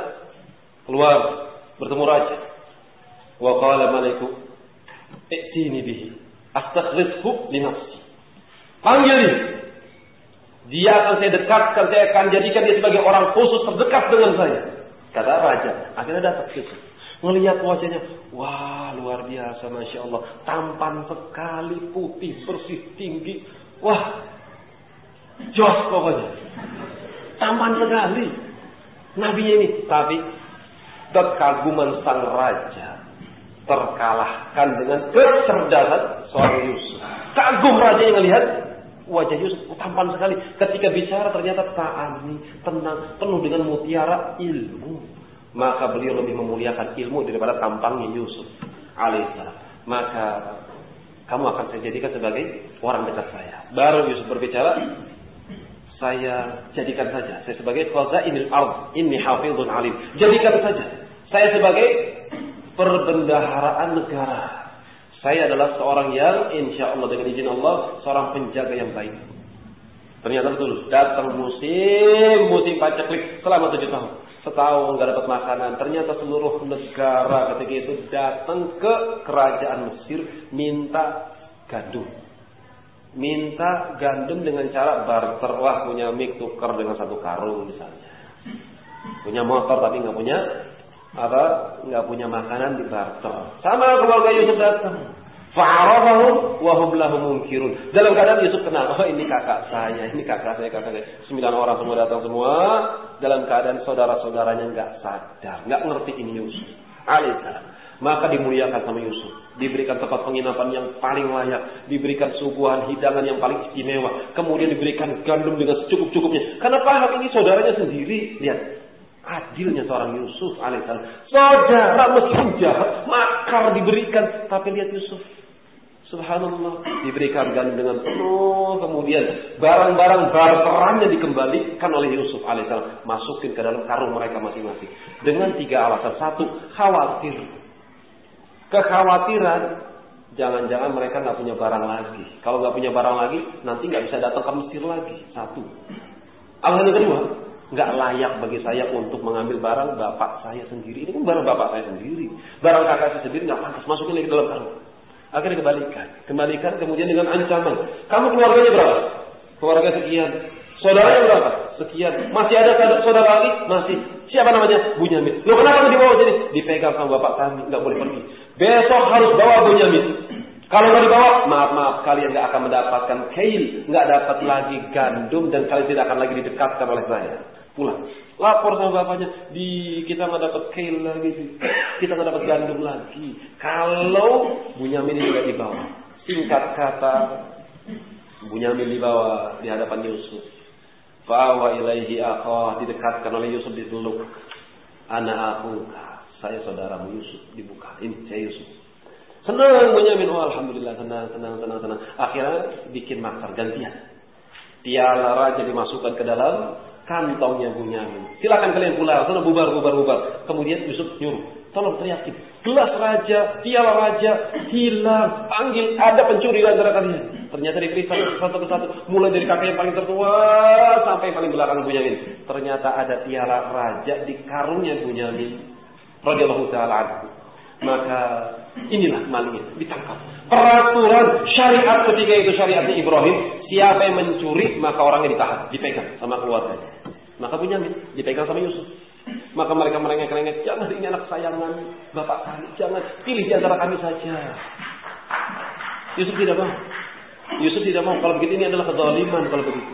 keluar bertemu raja. Qala malaiku i'tini bihi astakhlishu li nafsi. Panggil dia. Akan saya dekatkan, saya akan jadikan dia sebagai orang khusus terdekat dengan saya. Kata raja. Akhirnya datang Yusuf. Melihat wajahnya, wah luar biasa, masya Allah, tampan sekali, putih, bersih, tinggi, wah, jos pokoknya, tampan sekali. Nabi ini, tapi kekaguman sang raja terkalahkan dengan kecerdasan seorang Yusuf. Kagum raja yang melihat wajah Yusuf tampan sekali. Ketika bicara ternyata ta'ani, tenang, penuh dengan mutiara ilmu maka beliau lebih memuliakan ilmu daripada tampangnya Yusuf alaihissalam. Maka kamu akan saya jadikan sebagai orang dekat saya. Baru Yusuf berbicara, saya jadikan saja saya sebagai khazainil ard inni hafizun alim. Jadikan saja saya sebagai perbendaharaan negara. Saya adalah seorang yang insya Allah dengan izin Allah seorang penjaga yang baik. Ternyata betul datang musim musim paceklik selama tujuh tahun setahun nggak dapat makanan. Ternyata seluruh negara ketika itu datang ke kerajaan Mesir minta gandum. Minta gandum dengan cara barter. Wah punya mik tukar dengan satu karung misalnya. Punya motor tapi nggak punya apa? Nggak punya makanan di barter. Sama keluarga Yusuf datang. Fa'arafahum wa hum lahu munkirun. Dalam keadaan Yusuf kenal, oh ini kakak saya, ini kakak saya, kakak saya. Sembilan orang semua datang semua. Dalam keadaan saudara-saudaranya nggak sadar, nggak ngerti ini Yusuf. Alaihissalam. Maka dimuliakan sama Yusuf. Diberikan tempat penginapan yang paling layak. Diberikan suguhan hidangan yang paling istimewa. Kemudian diberikan gandum dengan secukup-cukupnya. Karena paham ini saudaranya sendiri. Lihat, adilnya seorang Yusuf alaihissalam. Saudara meskipun jahat, makar diberikan. Tapi lihat Yusuf. Subhanallah. Diberikan gandum dengan penuh. Kemudian barang-barang barterannya dikembalikan oleh Yusuf alaihissalam. Masukin ke dalam karung mereka masing-masing. Dengan tiga alasan. Satu khawatir. Kekhawatiran. Jangan-jangan mereka nggak punya barang lagi. Kalau nggak punya barang lagi nanti nggak bisa datang ke Mesir lagi. Satu. Alasan kedua nggak layak bagi saya untuk mengambil barang bapak saya sendiri ini kan barang bapak saya sendiri barang kakak saya sendiri nggak pantas masukin lagi ke dalam karung Akhirnya kembalikan. Kembalikan kemudian dengan ancaman. Kamu keluarganya berapa? Keluarga sekian. Saudaranya berapa? Sekian. Masih ada saudara lagi? Masih. Siapa namanya? Bunyamin. Lo kenapa dibawa sini? Dipegang sama bapak kami. Nggak boleh pergi. Besok harus bawa Bunyamin. Kalau nggak dibawa, maaf maaf kalian nggak akan mendapatkan kail, nggak dapat lagi gandum dan kalian tidak akan lagi didekatkan oleh saya. Pulang. Lapor sama bapaknya, di kita nggak dapat kail lagi, kita nggak dapat gandum lagi. Kalau Bunyamin juga dibawa, singkat kata, Bunyamin dibawa di hadapan Yusuf. Fawa ilaihi akhah didekatkan oleh Yusuf diteluk. Anak aku, saya saudaramu Yusuf dibuka. Ini saya Yusuf. Senang Bunyamin, oh alhamdulillah senang, senang, senang, senang. Akhirnya bikin makar gantian. Piala raja dimasukkan ke dalam kantongnya Bunyamin. Silakan kalian pulang, sana bubar, bubar, bubar. Kemudian Yusuf nyuruh, tolong teriakin. Gelas raja, piala raja, hilang. Panggil, ada pencuri antara kalian. Ternyata diperiksa satu persatu. Mulai dari kakek yang paling tertua sampai paling belakang Bunyamin. Ternyata ada piala raja di karungnya Bunyamin. Radiyallahu ta'ala. Maka inilah malingnya, ditangkap. Peraturan syariat ketika itu syariatnya Ibrahim. Siapa yang mencuri, maka orangnya ditahan, dipegang sama keluarganya. Maka Bunyamin dipegang sama Yusuf. Maka mereka merengek-rengek, jangan ini anak sayangan bapak kami, jangan pilih di antara kami saja. Yusuf tidak mau. Yusuf tidak mau. Kalau begitu ini adalah kezaliman kalau begitu.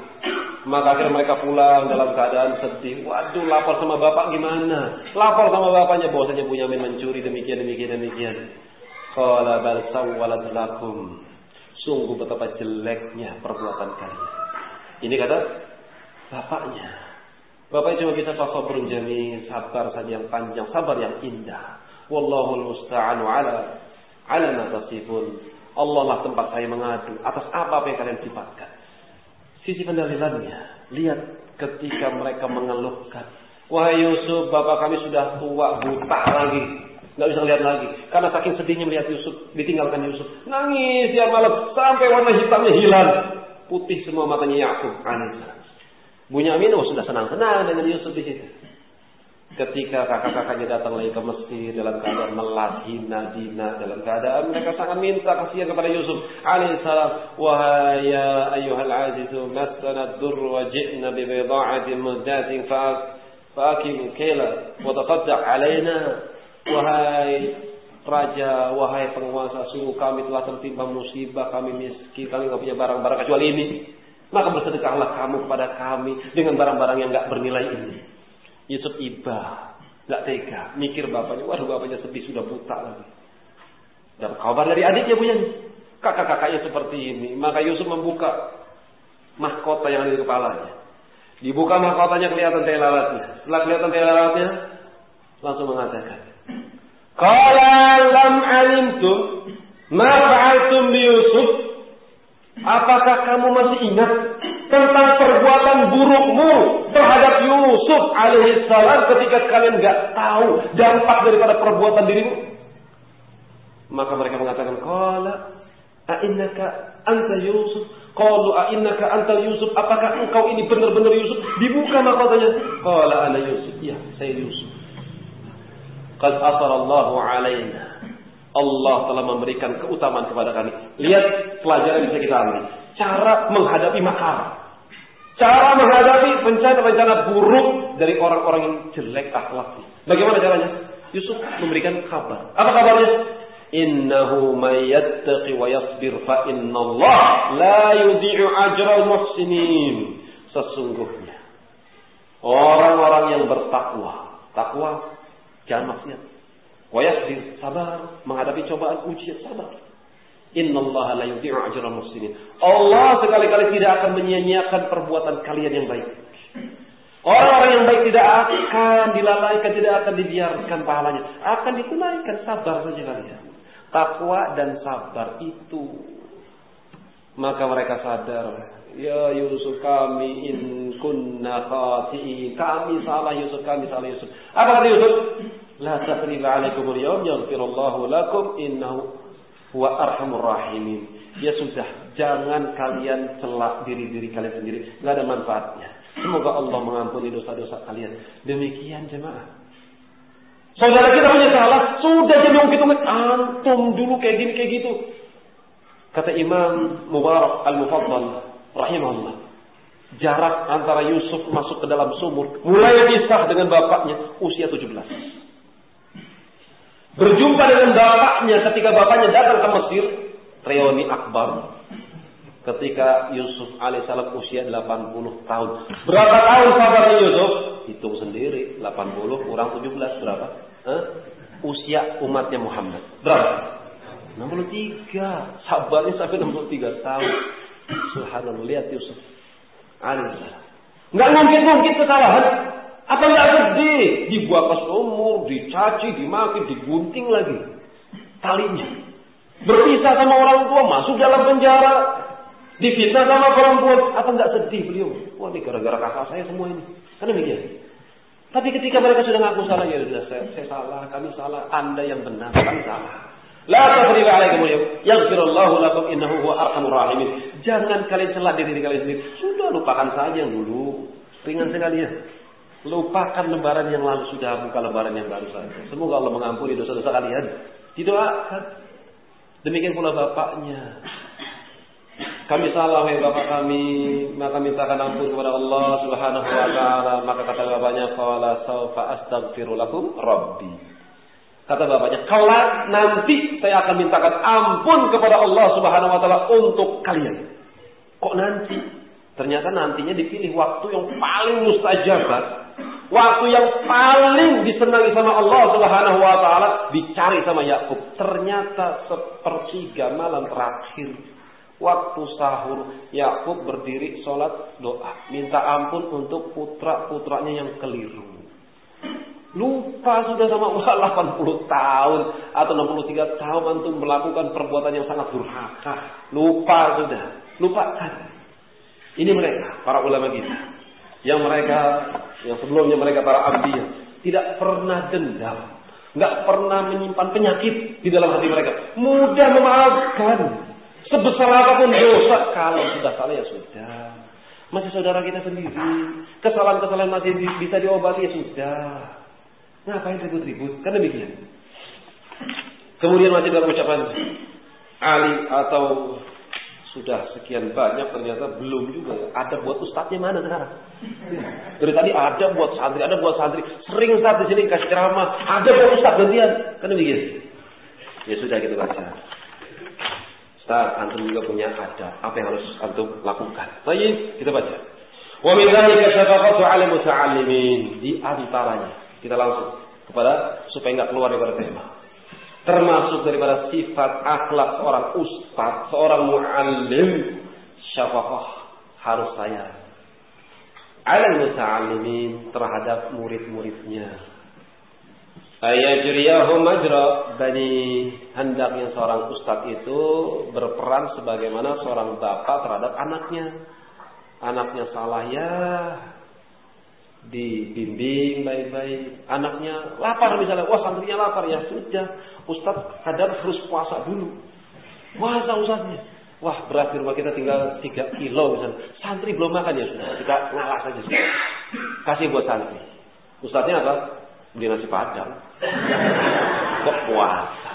Maka akhirnya mereka pulang dalam keadaan sedih. Waduh, lapor sama bapak gimana? Lapor sama bapaknya bahwasanya Bunyamin mencuri demikian demikian demikian. Qala bal sawwalat lakum. Sungguh betapa jeleknya perbuatan kalian. Ini kata bapaknya. Bapak cuma bisa sabrun jamil, sabar saja yang panjang, sabar yang indah. Wallahu musta'anu ala ala ma tasifun. Allah lah tempat saya mengadu atas apa, apa yang kalian sifatkan. Sisi pendalilannya, lihat ketika mereka mengeluhkan. Wahai Yusuf, bapak kami sudah tua, buta lagi. Nggak bisa lihat lagi. Karena saking sedihnya melihat Yusuf, ditinggalkan Yusuf. Nangis tiap malam, sampai warna hitamnya hilang. Putih semua matanya Yakub alaihissalam. Bunyamin oh, sudah senang-senang dengan Yusuf di situ. Ketika kakak-kakaknya datang lagi ke Mesir dalam keadaan melas, hina, dina, dalam keadaan mereka sangat minta kasihan kepada Yusuf alaihissalam. Wahai ya ayuhal azizu, masana dur wa ji'na bi bida'atin muddatin fa'akim kela wa tasaddaq alaina. Wahai Raja, wahai penguasa, sungguh kami telah tertimpa musibah, kami miskin, kami nggak punya barang-barang kecuali ini. Maka bersedekahlah kamu kepada kami dengan barang-barang yang nggak bernilai ini. Yusuf iba, nggak tega, mikir bapaknya, waduh bapaknya sedih sudah buta lagi. Dan kabar dari adiknya punya kakak-kakaknya seperti ini. Maka Yusuf membuka mahkota yang ada di kepalanya. Dibuka mahkotanya kelihatan tai lalatnya. Setelah kelihatan tai lalatnya, langsung mengatakan, Qala lam alimtum ma fa'altum Yusuf Apakah kamu masih ingat tentang perbuatan burukmu terhadap Yusuf alaihissalam ketika kalian nggak tahu dampak daripada perbuatan dirimu? Maka mereka mengatakan, Qala a'innaka anta Yusuf? Qalu a'innaka anta Yusuf? Apakah engkau ini benar-benar Yusuf? Dibuka mahkotanya. Qala ana Yusuf. Ya, saya Yusuf. Qad asara Allahu alaina Allah telah memberikan keutamaan kepada kami. Lihat pelajaran bisa kita ambil. Cara menghadapi makar. Cara menghadapi rencana-rencana buruk dari orang-orang yang jelek akhlaknya. Bagaimana caranya? Yusuf memberikan kabar. Apa kabarnya? Innahu may yattaqi wa yasbir fa Allah la yudhi'u ajral muhsinin. Sesungguhnya orang-orang yang bertakwa, takwa jangan maksiat Wayasbir, sabar menghadapi cobaan ujian sabar. Innallaha la yudhi'u ajral muslimin. Allah sekali-kali tidak akan menyia-nyiakan perbuatan kalian yang baik. Orang-orang yang baik tidak akan dilalaikan, tidak akan dibiarkan pahalanya. Akan ditunaikan sabar saja kalian. Takwa dan sabar itu. Maka mereka sadar. Ya Yusuf kami in kunna khati'in. Kami salah Yusuf, kami salah Yusuf. Apa kata Yusuf? La tasriba alaikum al-yawm yaghfirullahu lakum innahu huwa arhamur rahimin. Ya sudah, jangan kalian celak diri-diri kalian sendiri. Enggak ada manfaatnya. Semoga Allah mengampuni dosa-dosa kalian. Demikian jemaah. Saudara kita punya salah, sudah jadi begitu antum dulu kayak gini kayak gitu. Kata Imam Mubarak Al-Mufaddal rahimahullah. Jarak antara Yusuf masuk ke dalam sumur mulai pisah dengan bapaknya usia 17. Berjumpa dengan bapaknya ketika bapaknya datang ke Mesir, reuni akbar. Ketika Yusuf alaihissalam usia 80 tahun. Berapa tahun sahabatnya Yusuf? Hitung sendiri. 80 kurang 17 berapa? Eh? Usia umatnya Muhammad. Berapa? 63. Sabarnya sampai 63 tahun. Subhanallah. Lihat Yusuf. Alaihissalam. Nggak mungkin-mungkin kesalahan. Apa nggak sedih? Dibuat ke sumur, dicaci, dimaki, digunting lagi talinya. Berpisah sama orang tua, masuk dalam penjara. Difitnah sama perempuan, apa nggak sedih beliau? Wah ini gara-gara kakak saya semua ini. Kan demikian. Tapi ketika mereka sudah ngaku salah, ya sudah saya, saya salah, kami salah, anda yang benar, kami salah. La alaikum lakum. Jangan kalian celah diri kalian sendiri. Sudah lupakan saja yang dulu. Ringan sekali ya. Lupakan lembaran yang lalu sudah buka lembaran yang baru saja. Semoga Allah mengampuni dosa-dosa kalian. Didoakan. Demikian pula bapaknya. Kami salah wahai bapak kami, maka mintakan ampun kepada Allah Subhanahu wa taala. Maka kata bapaknya, "Qala saufa astaghfiru lakum rabbi." Kata bapaknya, "Kelak nanti saya akan mintakan ampun kepada Allah Subhanahu wa taala untuk kalian." Kok nanti? Ternyata nantinya dipilih waktu yang paling mustajab. Waktu yang paling disenangi sama Allah Subhanahu wa taala dicari sama Yakub. Ternyata sepertiga malam terakhir Waktu sahur, Yakub berdiri sholat doa. Minta ampun untuk putra-putranya yang keliru. Lupa sudah sama Allah 80 tahun atau 63 tahun untuk melakukan perbuatan yang sangat durhaka. Lupa sudah. Lupakan. Ini mereka, para ulama kita. Yang mereka, yang sebelumnya mereka para ambiya. Tidak pernah dendam. Nggak pernah menyimpan penyakit di dalam hati mereka. Mudah memaafkan. Sebesar apa pun dosa, kalau sudah salah ya sudah. Masih saudara kita sendiri. Kesalahan-kesalahan masih bisa diobati ya sudah. Ngapain ribut-ribut? Kan demikian. Kemudian masih dalam ucapan Ali atau sudah sekian banyak ternyata belum juga. Ada buat ustadznya mana sekarang? Dari tadi ada buat santri, ada buat santri. Sering saat di sini kasih ceramah, ada buat ustadz gantian. Kan demikian. Ya sudah kita baca. Ustaz, antum juga punya ada. Apa yang harus antum lakukan? Baik, kita baca. Wa min dzalika syafaqatu 'ala muta'allimin. Di antaranya, kita langsung kepada supaya enggak keluar dari tema. Termasuk daripada sifat akhlak seorang ustaz, seorang muallim, syafaqah harus sayang. 'Ala muta'allimin terhadap murid-muridnya Ayajriyahu majra bani hendaknya seorang ustadz itu berperan sebagaimana seorang bapak terhadap anaknya. Anaknya salah ya dibimbing baik-baik. Anaknya lapar misalnya, wah santrinya lapar ya sudah. Ustadz kadang harus puasa dulu. Puasa ustadznya. Wah berat di rumah kita tinggal 3 kilo misalnya. Santri belum makan ya sudah. Kita ngalah saja. Kasih buat santri. Ustadznya apa? Beli nasi padang. Kok puasa?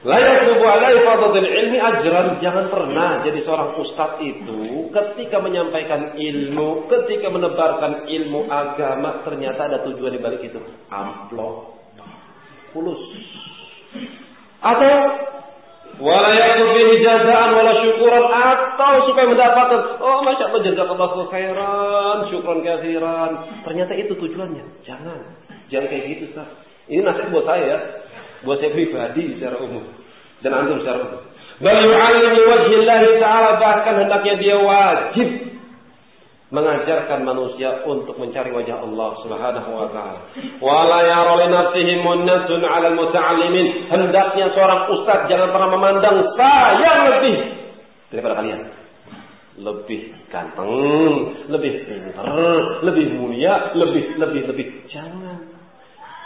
Layak fadadil ilmi ajran. Jangan pernah jadi seorang ustadz itu ketika menyampaikan ilmu, ketika menebarkan ilmu agama, ternyata ada tujuan di balik itu. Amplop. Fulus. Atau wala fihi jazaan wala syukuran atau supaya mendapatkan oh masya Allah jazakallahu khairan syukron ternyata itu tujuannya jangan jangan kayak gitu Ustaz ini nasihat buat saya ya buat saya pribadi secara umum dan antum secara umum bal yu'allim wajhillah ta'ala bahkan hendaknya dia wajib mengajarkan manusia untuk mencari wajah Allah Subhanahu wa taala. Wala yara li nafsihi munnatun 'ala muta'allimin. Hendaknya seorang ustaz jangan pernah memandang saya lebih daripada kalian. Lebih ganteng, lebih pintar, lebih mulia, lebih lebih lebih. Jangan.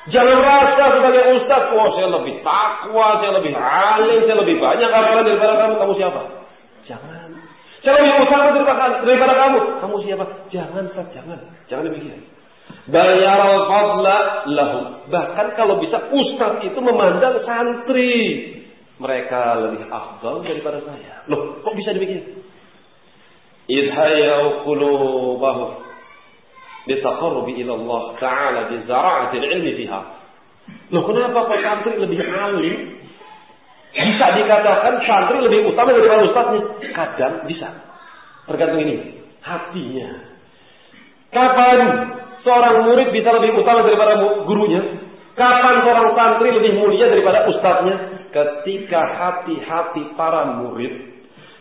Jangan rasa sebagai ustaz, oh, saya lebih takwa, saya lebih alim, saya lebih banyak amalan daripada kamu. Kamu siapa? Jangan. Saya lebih utama daripada kamu. Kamu siapa? Jangan, Ustaz, jangan. Jangan demikian. Bayaral fadla lahu. Bahkan kalau bisa ustaz itu memandang santri. Mereka lebih afdal daripada saya. Loh, kok bisa demikian? Idhayau qulubahum bitaqarrubi ila Allah Ta'ala bi zara'atil ilmi fiha. Loh, kenapa kok santri lebih alim bisa dikatakan santri lebih utama daripada ustadznya. Kadang bisa. Tergantung ini. Hatinya. Kapan seorang murid bisa lebih utama daripada gurunya? Kapan seorang santri lebih mulia daripada ustadznya? Ketika hati-hati para murid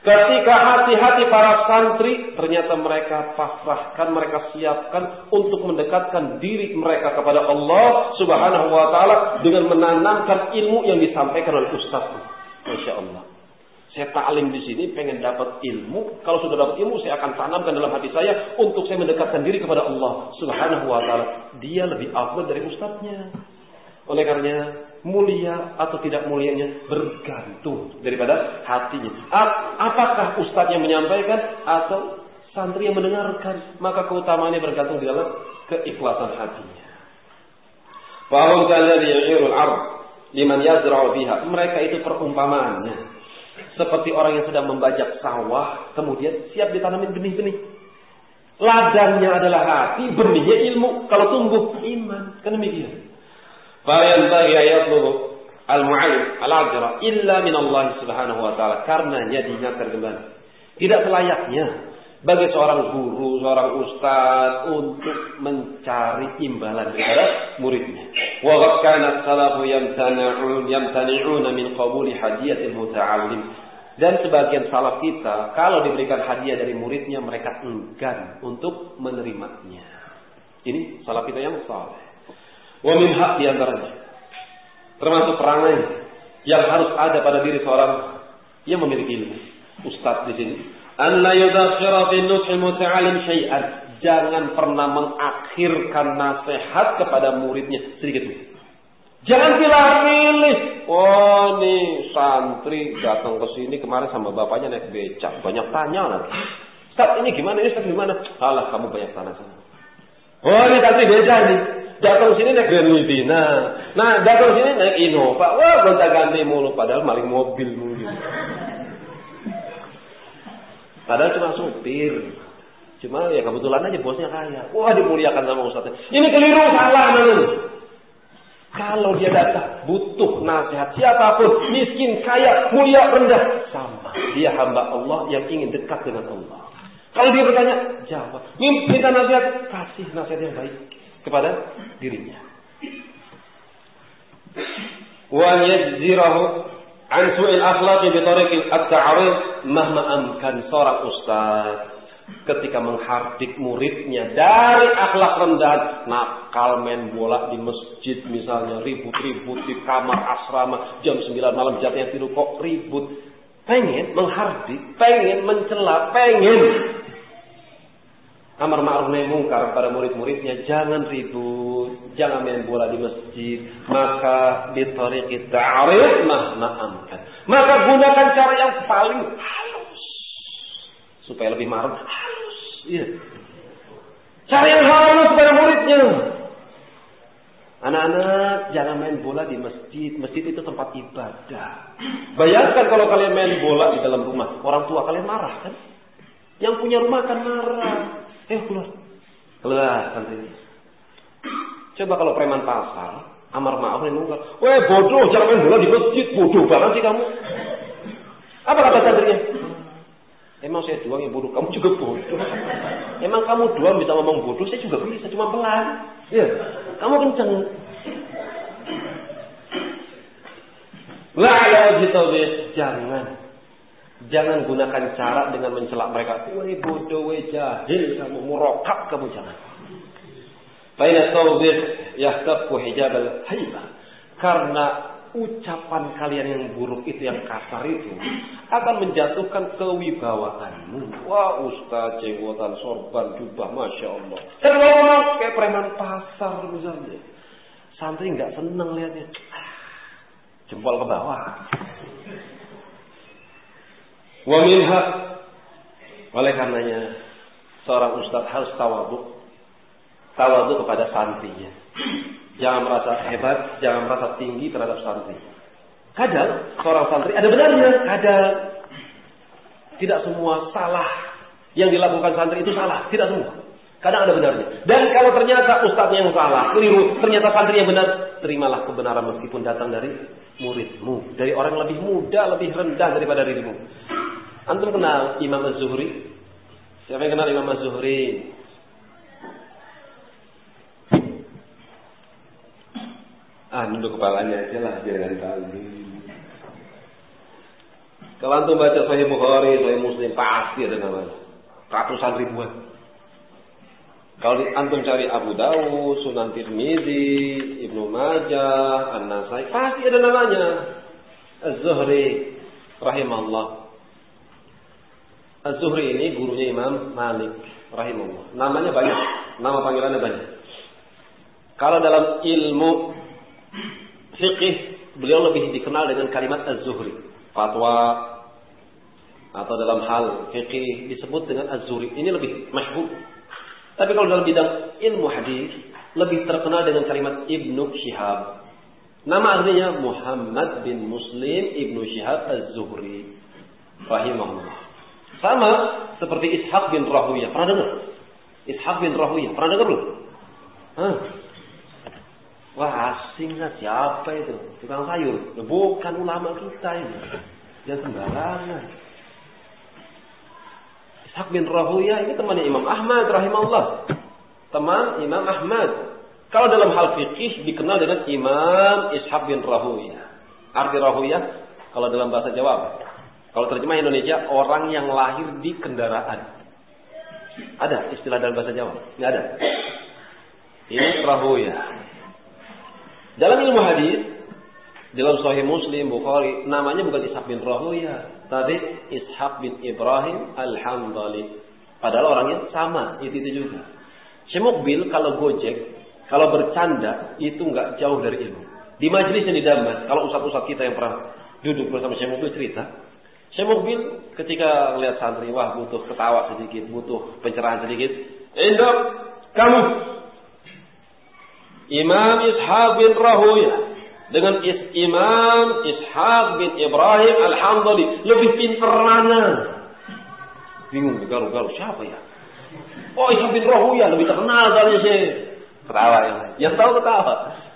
Ketika hati-hati para santri, ternyata mereka pasrahkan, mereka siapkan untuk mendekatkan diri mereka kepada Allah Subhanahu wa taala dengan menanamkan ilmu yang disampaikan oleh ustaz. Masya Allah. Saya taklim di sini pengen dapat ilmu. Kalau sudah dapat ilmu, saya akan tanamkan dalam hati saya untuk saya mendekatkan diri kepada Allah Subhanahu wa taala. Dia lebih afdal dari ustaznya. Oleh karenanya mulia atau tidak mulianya bergantung daripada hatinya. Apakah ustadz yang menyampaikan atau santri yang mendengarkan? Maka keutamaannya bergantung di dalam keikhlasan hatinya. Liman biha. Mereka itu perumpamaannya. Seperti orang yang sedang membajak sawah, kemudian siap ditanamin benih-benih. Ladangnya adalah hati, benihnya ilmu. Kalau tumbuh iman, kan demikian. Falian bagi ayat ayatlubu al-mu'allim al-ajra illa min Allah Subhanahu wa taala. Karena dia diingatkan kembali. Tidak selayaknya bagi seorang guru, seorang ustaz untuk mencari imbalan kepada muridnya. Wa qad kana salafu yamtani'un yamtani'una min hadiah hadiyatil muta'allim. Dan sebagian salaf kita, kalau diberikan hadiah dari muridnya, mereka enggan untuk menerimanya. Ini salaf kita yang saleh. Wa min hak di antaranya. Termasuk perangai yang harus ada pada diri seorang yang memiliki ilmu. Ustaz di sini. An la yudakhira fi nushil muta'alim syai'an. Jangan pernah mengakhirkan nasihat kepada muridnya sedikit pun. Jangan pilih-pilih. Oh nih santri datang ke sini kemarin sama bapaknya naik becak. Banyak tanya nanti. Ustaz ini gimana? Ini Ustaz gimana? Alah kamu banyak tanya sana. Oh ini santri beda nih. Datang sini naik Grand Livina. Nah, datang sini naik Innova. Wah, gonta ganti mulu. Padahal maling mobil mulu. Padahal cuma supir. Cuma ya kebetulan aja bosnya kaya. Wah, dimuliakan sama ustaznya. Ini keliru, salah namanya. Kalau dia datang butuh nasihat siapa pun, miskin, kaya, mulia, rendah, sama. Dia hamba Allah yang ingin dekat dengan Allah. Kalau dia bertanya, jawab. Minta nasihat, kasih nasihat yang baik kepada dirinya. Wa yajzirahu an su'il akhlaqi bi tariqil at-ta'rid mahma amkan seorang ustaz ketika menghardik muridnya dari akhlak rendah nakal main bola di masjid misalnya ribut-ribut di kamar asrama jam 9 malam jatuhnya tidur kok ribut pengen menghardik pengen mencela pengen amar ma'ruf nahi mungkar pada murid-muridnya jangan ribut, jangan main bola di masjid, maka di tariqi ta'rif nah na'amkan. Maka gunakan cara yang paling halus supaya lebih marah halus. Iya. Cara yang halus pada muridnya. Anak-anak jangan main bola di masjid. Masjid itu tempat ibadah. Bayangkan kalau kalian main bola di dalam rumah, orang tua kalian marah kan? Yang punya rumah akan marah. Eh keluar. Keluar santri. Coba kalau preman pasar, amar ma'ruf nahi munkar. Weh bodoh, jangan main bola di masjid. Bodoh banget sih kamu. Apa kata santrinya? Emang saya doang yang bodoh, kamu juga bodoh. Emang kamu doang bisa ngomong bodoh, saya juga bisa, cuma pelan. Iya, kamu kenceng. La ya jangan Jangan gunakan cara dengan mencela mereka. Woi bodoh, woi jahil, kamu murokap, kamu jangan. Faina tawbih yahtafu hijab al-haibah. Karena ucapan kalian yang buruk itu, yang kasar itu, akan menjatuhkan kewibawaanmu. Wah ustaz, jenggotan, sorban, jubah, Masya Allah. Ngomong kayak preman pasar misalnya. Santri nggak seneng lihatnya. Jempol ke bawah. Wa minha oleh karenanya seorang ustadz harus tawaduk. Tawaduk kepada santrinya. Jangan merasa hebat, jangan merasa tinggi terhadap santri. Kadang seorang santri ada benarnya, kadang tidak semua salah yang dilakukan santri itu salah, tidak semua. Kadang ada benarnya. Dan kalau ternyata ustadznya yang salah, keliru, ternyata santri yang benar, terimalah kebenaran meskipun datang dari muridmu, dari orang lebih muda, lebih rendah daripada dirimu. Antum kenal Imam Az-Zuhri? Siapa yang kenal Imam Az-Zuhri? Ah, nunduk kepalanya aja lah, jangan tahu. Kalau antum baca Sahih Bukhari, Sahih Muslim pasti ada namanya. Ratusan ribuan. Kalau antum cari Abu Dawud, Sunan Tirmizi, Ibnu Majah, An-Nasai, pasti ada namanya. Az-Zuhri rahimahullah. Az-Zuhri ini gurunya Imam Malik rahimahullah. Namanya banyak, nama panggilannya banyak. Kalau dalam ilmu fikih, beliau lebih dikenal dengan kalimat Az-Zuhri. Fatwa atau dalam hal fikih disebut dengan az-zuri. Ini lebih masyhur. Tapi kalau dalam bidang ilmu hadis lebih terkenal dengan kalimat Ibnu Syihab. Nama aslinya Muhammad bin Muslim Ibnu Syihab Az-Zuhri rahimahullah. Sama seperti Ishaq bin Rahuyah. Pernah dengar? Ishaq bin Rahuyah. Pernah dengar belum? Hah? Wah asing lah siapa itu? Tukang sayur. Bukan ulama kita ini. Yang sembarangan. Ishaq bin Rahuya ini temannya Imam Ahmad rahimahullah. Teman Imam Ahmad. Kalau dalam hal fikih dikenal dengan Imam Ishaq bin Rahuya. Arti Rahuya kalau dalam bahasa Jawa apa? Kalau terjemah Indonesia orang yang lahir di kendaraan. Ada istilah dalam bahasa Jawa? Tidak ada. Ini Rahuya. Dalam ilmu hadis dalam Sahih Muslim, Bukhari, namanya bukan Ishaq bin Rahuya, tapi Ishaq bin Ibrahim Al-Hamdali. Padahal orangnya sama, itu itu juga. Syekh kalau gojek, kalau bercanda itu nggak jauh dari ilmu. Di majelis yang di Damas, kalau ustaz-ustaz kita yang pernah duduk bersama Syekh Mukbil cerita, Syekh Mukbil ketika melihat santri, wah butuh ketawa sedikit, butuh pencerahan sedikit. Endok, kamu. Imam Ishaq bin Rahuya dengan is Imam Ishaq bin Ibrahim Al-Hamdali lebih pintar mana? Bingung garu-garu siapa ya? Oh Ishaq bin Rahuya lebih terkenal dari Syekh. Ketawa yang Yang tahu ketawa.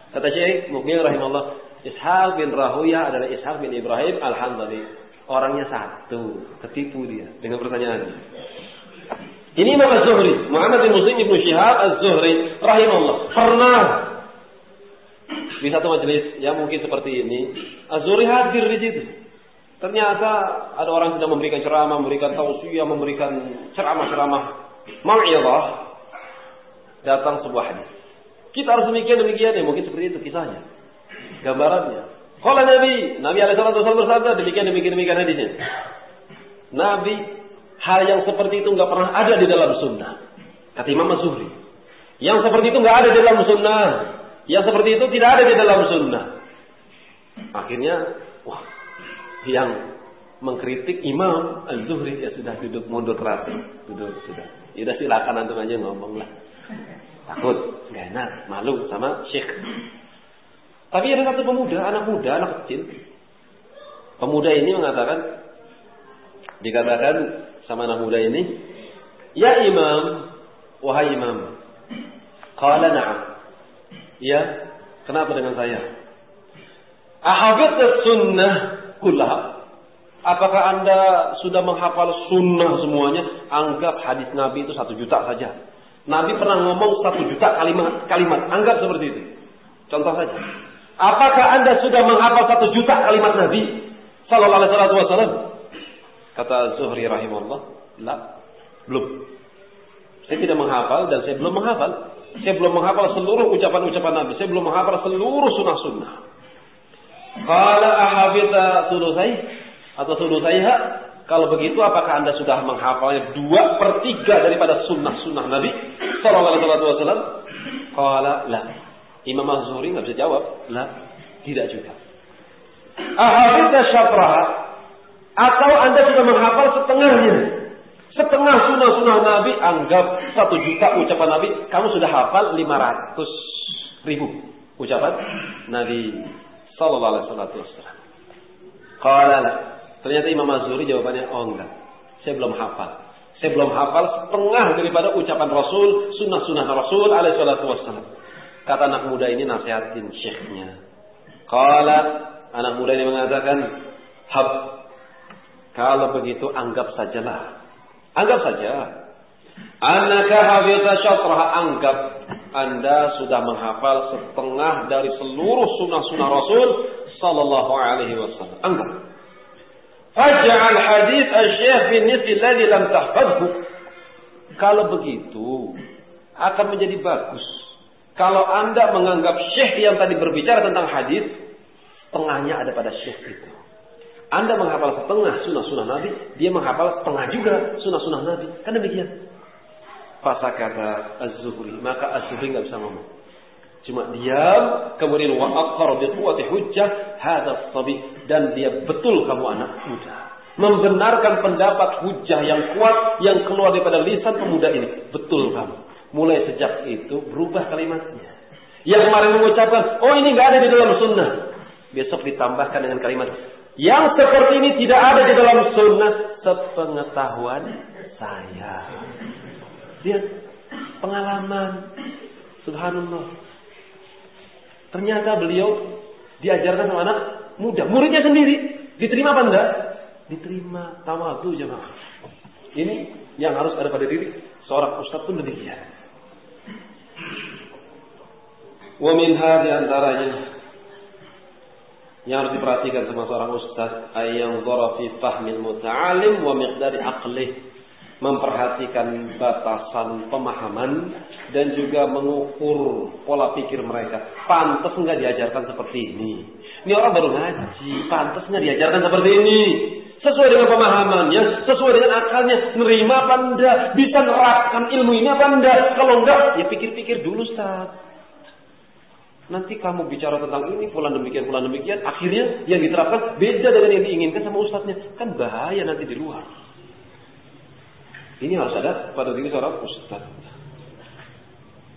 Kata Syekh Mukmin rahimahullah, Ishaq bin Rahuya adalah Ishaq bin Ibrahim Al-Hamdali. Orangnya satu, ketipu dia dengan pertanyaan. Ini Imam Az-Zuhri, Muhammad bin Muslim bin Syihab Az-Zuhri rahimahullah pernah di satu majelis yang mungkin seperti ini, Azuri hadir di situ. Ternyata ada orang sedang memberikan ceramah, memberikan tausiah, memberikan ceramah-ceramah mau'izah. Datang sebuah hadis. Kita harus demikian demikian ya, mungkin seperti itu kisahnya. Gambarannya. Kalau Nabi, Nabi Alaihissalam bersabda demikian demikian demikian hadisnya. Nabi hal yang seperti itu nggak pernah ada di dalam sunnah. Kata Imam Zuhri. Yang seperti itu nggak ada di dalam sunnah. Yang seperti itu tidak ada di dalam sunnah. Akhirnya, wah, yang mengkritik Imam Al-Zuhri ya sudah duduk mundur terapi. Duduk sudah. Ya sudah silakan antum aja ngomong lah. Takut, nggak enak, malu sama syekh. Tapi ada satu pemuda, anak muda, anak kecil. Pemuda ini mengatakan, dikatakan sama anak muda ini, Ya imam, wahai imam. Qala na'am. Ya, kenapa dengan saya? Ahafidh sunnah kullah. Apakah anda sudah menghafal sunnah semuanya? Anggap hadis Nabi itu satu juta saja. Nabi pernah ngomong satu juta kalimat, kalimat. Anggap seperti itu. Contoh saja. Apakah anda sudah menghafal satu juta kalimat Nabi? Sallallahu alaihi wasallam. Kata Zuhri rahimahullah. La. Belum. Saya tidak menghafal dan saya belum menghafal. Saya belum menghafal seluruh ucapan-ucapan Nabi. Saya belum menghafal seluruh sunnah-sunnah. Kalau ahafidha sulusai atau sulusaiha, kalau begitu apakah anda sudah menghafalnya dua per tiga daripada sunnah-sunnah Nabi Sallallahu Alaihi Wasallam? Kalau lah. Imam Azhuri nggak bisa jawab. Lah, tidak juga. Ahafidha syatraha atau anda sudah menghafal setengahnya Setengah sunnah-sunnah Nabi, anggap satu juta ucapan Nabi, kamu sudah hafal lima ratus ribu ucapan Nabi Sallallahu Alaihi Wasallam. Kalau ternyata Imam Azuri jawabannya, oh enggak, saya belum hafal. Saya belum hafal setengah daripada ucapan Rasul, sunnah-sunnah Rasul alaihi wasallam. Kata anak muda ini nasihatin syekhnya. Kalau anak muda ini mengatakan, hab, kalau begitu anggap sajalah Anggap saja. Anaka hafidha syatrah. Anggap anda sudah menghafal setengah dari seluruh sunnah-sunnah Rasul Sallallahu Alaihi Wasallam. Anggap. Faj'al hadis asy-syekh bin nisfi alladhi lam. Kalau begitu akan menjadi bagus. Kalau Anda menganggap syekh yang tadi berbicara tentang hadis, tengahnya ada pada syekh itu. Anda menghafal setengah sunnah-sunnah Nabi, dia menghafal setengah juga sunnah-sunnah Nabi. Kan demikian. Fasa kata Az-Zuhri, maka Az-Zuhri nggak bisa ngomong. Cuma diam, kemudian wa aqhar bi hujjah hadha sabi dan dia betul kamu anak muda. Membenarkan pendapat hujah yang kuat yang keluar daripada lisan pemuda ini. Betul kamu. Mulai sejak itu berubah kalimatnya. Yang kemarin mengucapkan, oh ini nggak ada di dalam sunnah. Besok ditambahkan dengan kalimat, yang seperti ini tidak ada di dalam sunnah sepengetahuan saya. Lihat pengalaman. Subhanallah. Ternyata beliau diajarkan sama anak muda. Muridnya sendiri. Diterima apa enggak? Diterima. Tawadu jemaah. Ini yang harus ada pada diri seorang ustaz pun demikian. Wa minha di antaranya yang harus diperhatikan sama seorang ustaz ayang dhara fi fahmil muta'alim wa miqdari aqlih memperhatikan batasan pemahaman dan juga mengukur pola pikir mereka. Pantas nggak diajarkan seperti ini. Ini orang baru ngaji, pantas nggak diajarkan seperti ini. Sesuai dengan pemahamannya, sesuai dengan akalnya, nerima apa enggak, bisa nerapkan ilmu ini apa enggak. Kalau enggak, ya pikir-pikir dulu, Ustaz. Nanti kamu bicara tentang ini, pulang demikian, pulang demikian. Akhirnya yang diterapkan beda dengan yang diinginkan sama ustadznya. Kan bahaya nanti di luar. Ini harus ada pada diri seorang ustaz.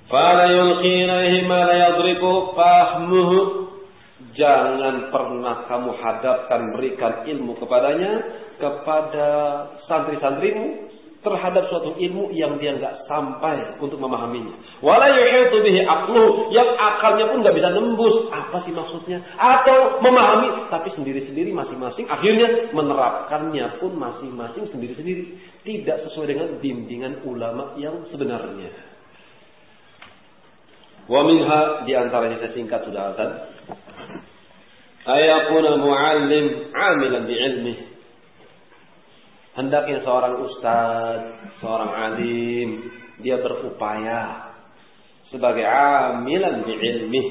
Fala yulqi ilaihi la yadriku fahmuhu. Jangan pernah kamu hadapkan berikan ilmu kepadanya kepada santri-santrimu terhadap suatu ilmu yang dia nggak sampai untuk memahaminya. Wala yuhitu bihi aqlu yang akalnya pun nggak bisa nembus apa sih maksudnya atau memahami tapi sendiri-sendiri masing-masing akhirnya menerapkannya pun masing-masing sendiri-sendiri tidak sesuai dengan bimbingan ulama yang sebenarnya. Wa minha di antaranya saya singkat sudah azan. Ayakuna muallim amilan bi ilmihi Hendaknya seorang ustaz, seorang alim, dia berupaya sebagai amilan di ilmi.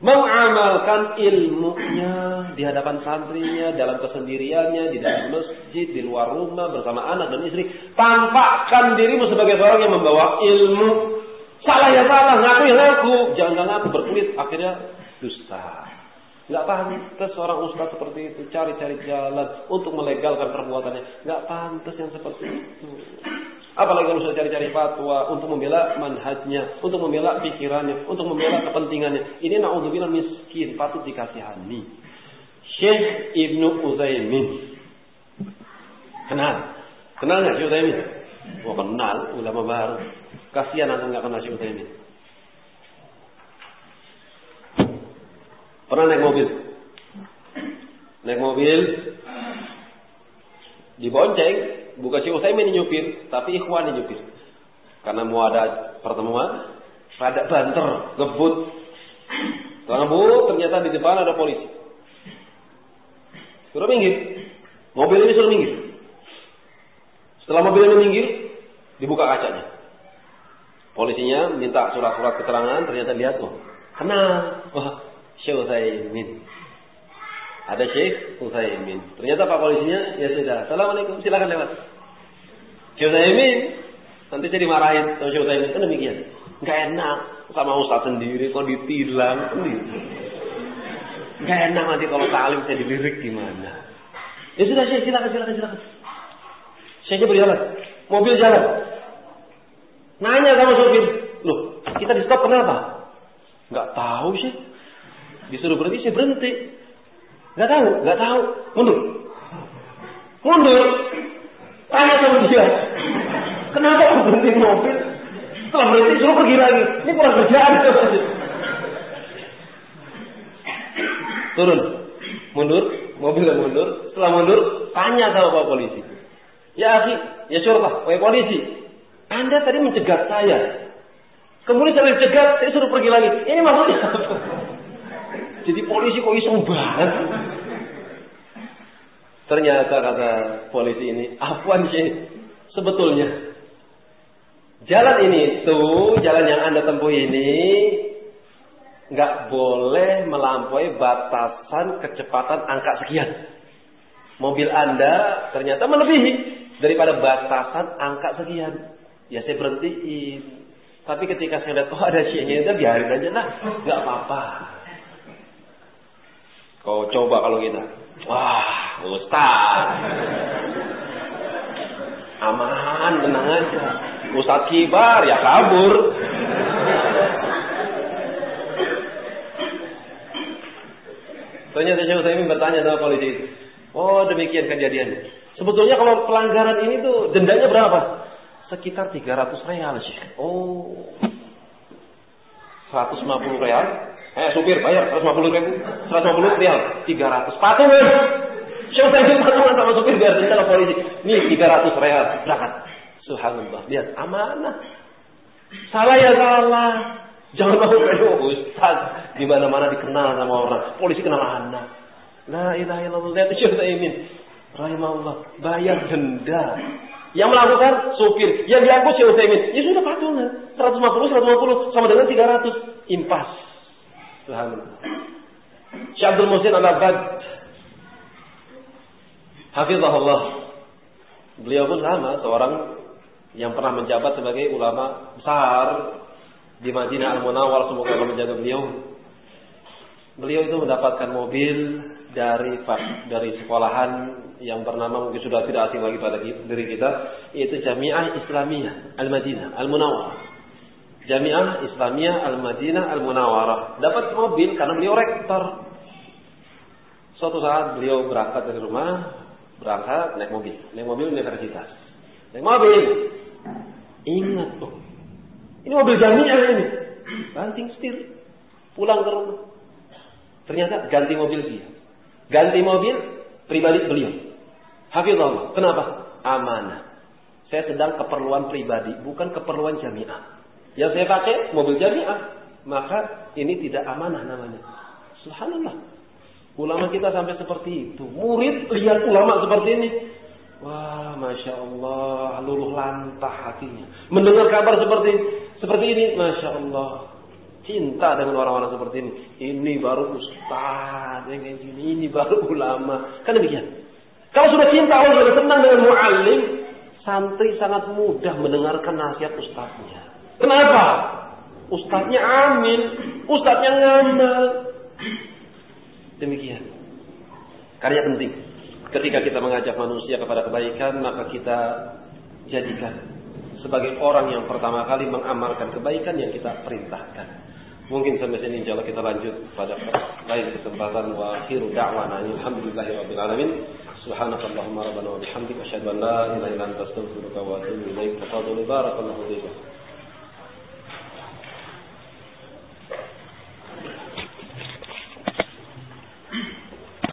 Mengamalkan ilmunya di hadapan santrinya, dalam kesendiriannya, di dalam masjid, di luar rumah, bersama anak dan istri. Tampakkan dirimu sebagai seorang yang membawa ilmu. Salah ya salah, ngaku ya ngaku. Jangan ngaku berkulit, akhirnya dusta. Nggak pantas seorang ustaz seperti itu cari-cari jalan untuk melegalkan perbuatannya. Nggak pantas yang seperti itu. Apalagi kalau sudah cari-cari fatwa untuk membela manhajnya, untuk membela pikirannya, untuk membela kepentingannya. Ini naudzubillah miskin, patut dikasihani. Syekh Ibnu Utsaimin. Kenal? Kenal nggak Syekh Utsaimin? Oh kenal, ulama baru. Kasihan antum nggak kenal Syekh Utsaimin. Pernah naik mobil? Naik mobil, dibonceng, bukan si Utsaimin nyupir, tapi ikhwan nyupir. Karena mau ada pertemuan, pada banter, ngebut. Setelah ngebut, ternyata di depan ada polisi. Suruh minggir. Mobil ini suruh minggir. Setelah mobil ini minggir, dibuka kacanya. Polisinya minta surat-surat keterangan, ternyata lihat, oh, kenal. Wah, Syekh Utsaimin. Ada Syekh Utsaimin. Ternyata Pak polisinya ya sudah. Assalamualaikum, silakan lewat. Syekh Utsaimin nanti jadi marahin sama Syekh Utsaimin kan demikian. Enggak enak sama ustaz sendiri kok ditilang. Enggak enak nanti kalau talim saya dilirik gimana. Ya sudah Syekh silakan silakan silakan. Syekhnya berjalan. Mobil jalan. Nanya sama sopir. Loh, kita di stop kenapa? Enggak tahu sih. Disuruh berhenti, saya berhenti. Gak tahu, gak tahu. Mundur. Mundur. Tanya sama dia. Kenapa aku berhenti mobil? Setelah berhenti suruh pergi lagi. Ini kurang kerjaan. Turun. Mundur. Mobilnya mundur. Setelah mundur, tanya sama Pak Polisi. Ya akhi, ya syurga, Pak polisi. Anda tadi mencegat saya. Kemudian saya cegat, saya suruh pergi lagi. Ini maksudnya apa? Jadi polisi kok iseng banget. Ternyata kata polisi ini, afwan sih, sebetulnya jalan ini itu, jalan yang anda tempuh ini, nggak boleh melampaui batasan kecepatan angka sekian. Mobil anda ternyata melebihi daripada batasan angka sekian. Ya saya berhentiin. Tapi ketika saya lihat, oh ada itu biarin aja lah, nggak apa-apa. Kau coba kalau kita, wah Ustaz, aman, tenang aja. Ustaz kibar ya kabur. Ternyata Syekh Utsaimin bertanya sama polisi itu. Oh demikian kejadiannya. Sebetulnya kalau pelanggaran ini tuh dendanya berapa? Sekitar 300 real sih. Oh. 150 real. Eh supir bayar 150 ribu. 150 real. 300. Patungan. Syekh Utsaimin patungan sama supir biar ke polisi. Nih 300 real. Berangkat. Subhanallah. Lihat amanah. Salah ya salah. Jangan mau kayak Ustaz. Di mana-mana dikenal sama orang. Polisi kenal anak. La ilaha illallah. Lihat Syekh Taimin. Rahimahullah. Bayar denda. Yang melakukan supir. Yang diangkut Syekh Taimin. Ya sudah patungan. 150, 150. Sama dengan 300. Impas. Subhanallah. Syekh Abdul Muhsin Al-Abad. Hafizahullah. Beliau pun sama. Seorang yang pernah menjabat sebagai ulama besar di Madinah Al-Munawwar semoga Allah menjaga beliau. Beliau itu mendapatkan mobil dari dari sekolahan yang bernama mungkin sudah tidak asing lagi pada diri kita yaitu Jamiah Islamiyah Al-Madinah Al-Munawwarah. Jamiah Islamiyah Al-Madinah Al-Munawwarah. Dapat mobil karena beliau rektor. Suatu saat beliau berangkat dari rumah, berangkat naik mobil, naik mobil universitas. Naik mobil. Ingat tuh, ini mobil jamiah ini. Banting setir. Pulang ke rumah. Ternyata ganti mobil dia. Ganti mobil pribadi beliau. Hafizullah. Kenapa? Amanah. Saya sedang keperluan pribadi, bukan keperluan jamiah. Yang saya pakai mobil jamiah. Maka ini tidak amanah namanya. Subhanallah. Ulama kita sampai seperti itu. Murid lihat ulama seperti ini. Wah, masya Allah, luluh lantah hatinya. Mendengar kabar seperti seperti ini, masya Allah, cinta dengan orang-orang seperti ini. Ini baru ustaz, ini, ini baru ulama. Kan demikian. Kalau sudah cinta Allah sudah senang dengan muallim, santri sangat mudah mendengarkan nasihat ustaznya. Kenapa? Ustaznya amin, ustaznya ngamal. Demikian. Karya penting. Ketika kita mengajak manusia kepada kebaikan, maka kita jadikan sebagai orang yang pertama kali mengamalkan kebaikan yang kita perintahkan. Mungkin sampai sini insya Allah kita lanjut pada lain kesempatan wa akhiru da'wana alhamdulillahi rabbil alamin. Subhanakallahumma rabbana wa bihamdika asyhadu an la ilaha illa anta astaghfiruka wa atubu ilaik. Tafadhalu barakallahu fiikum.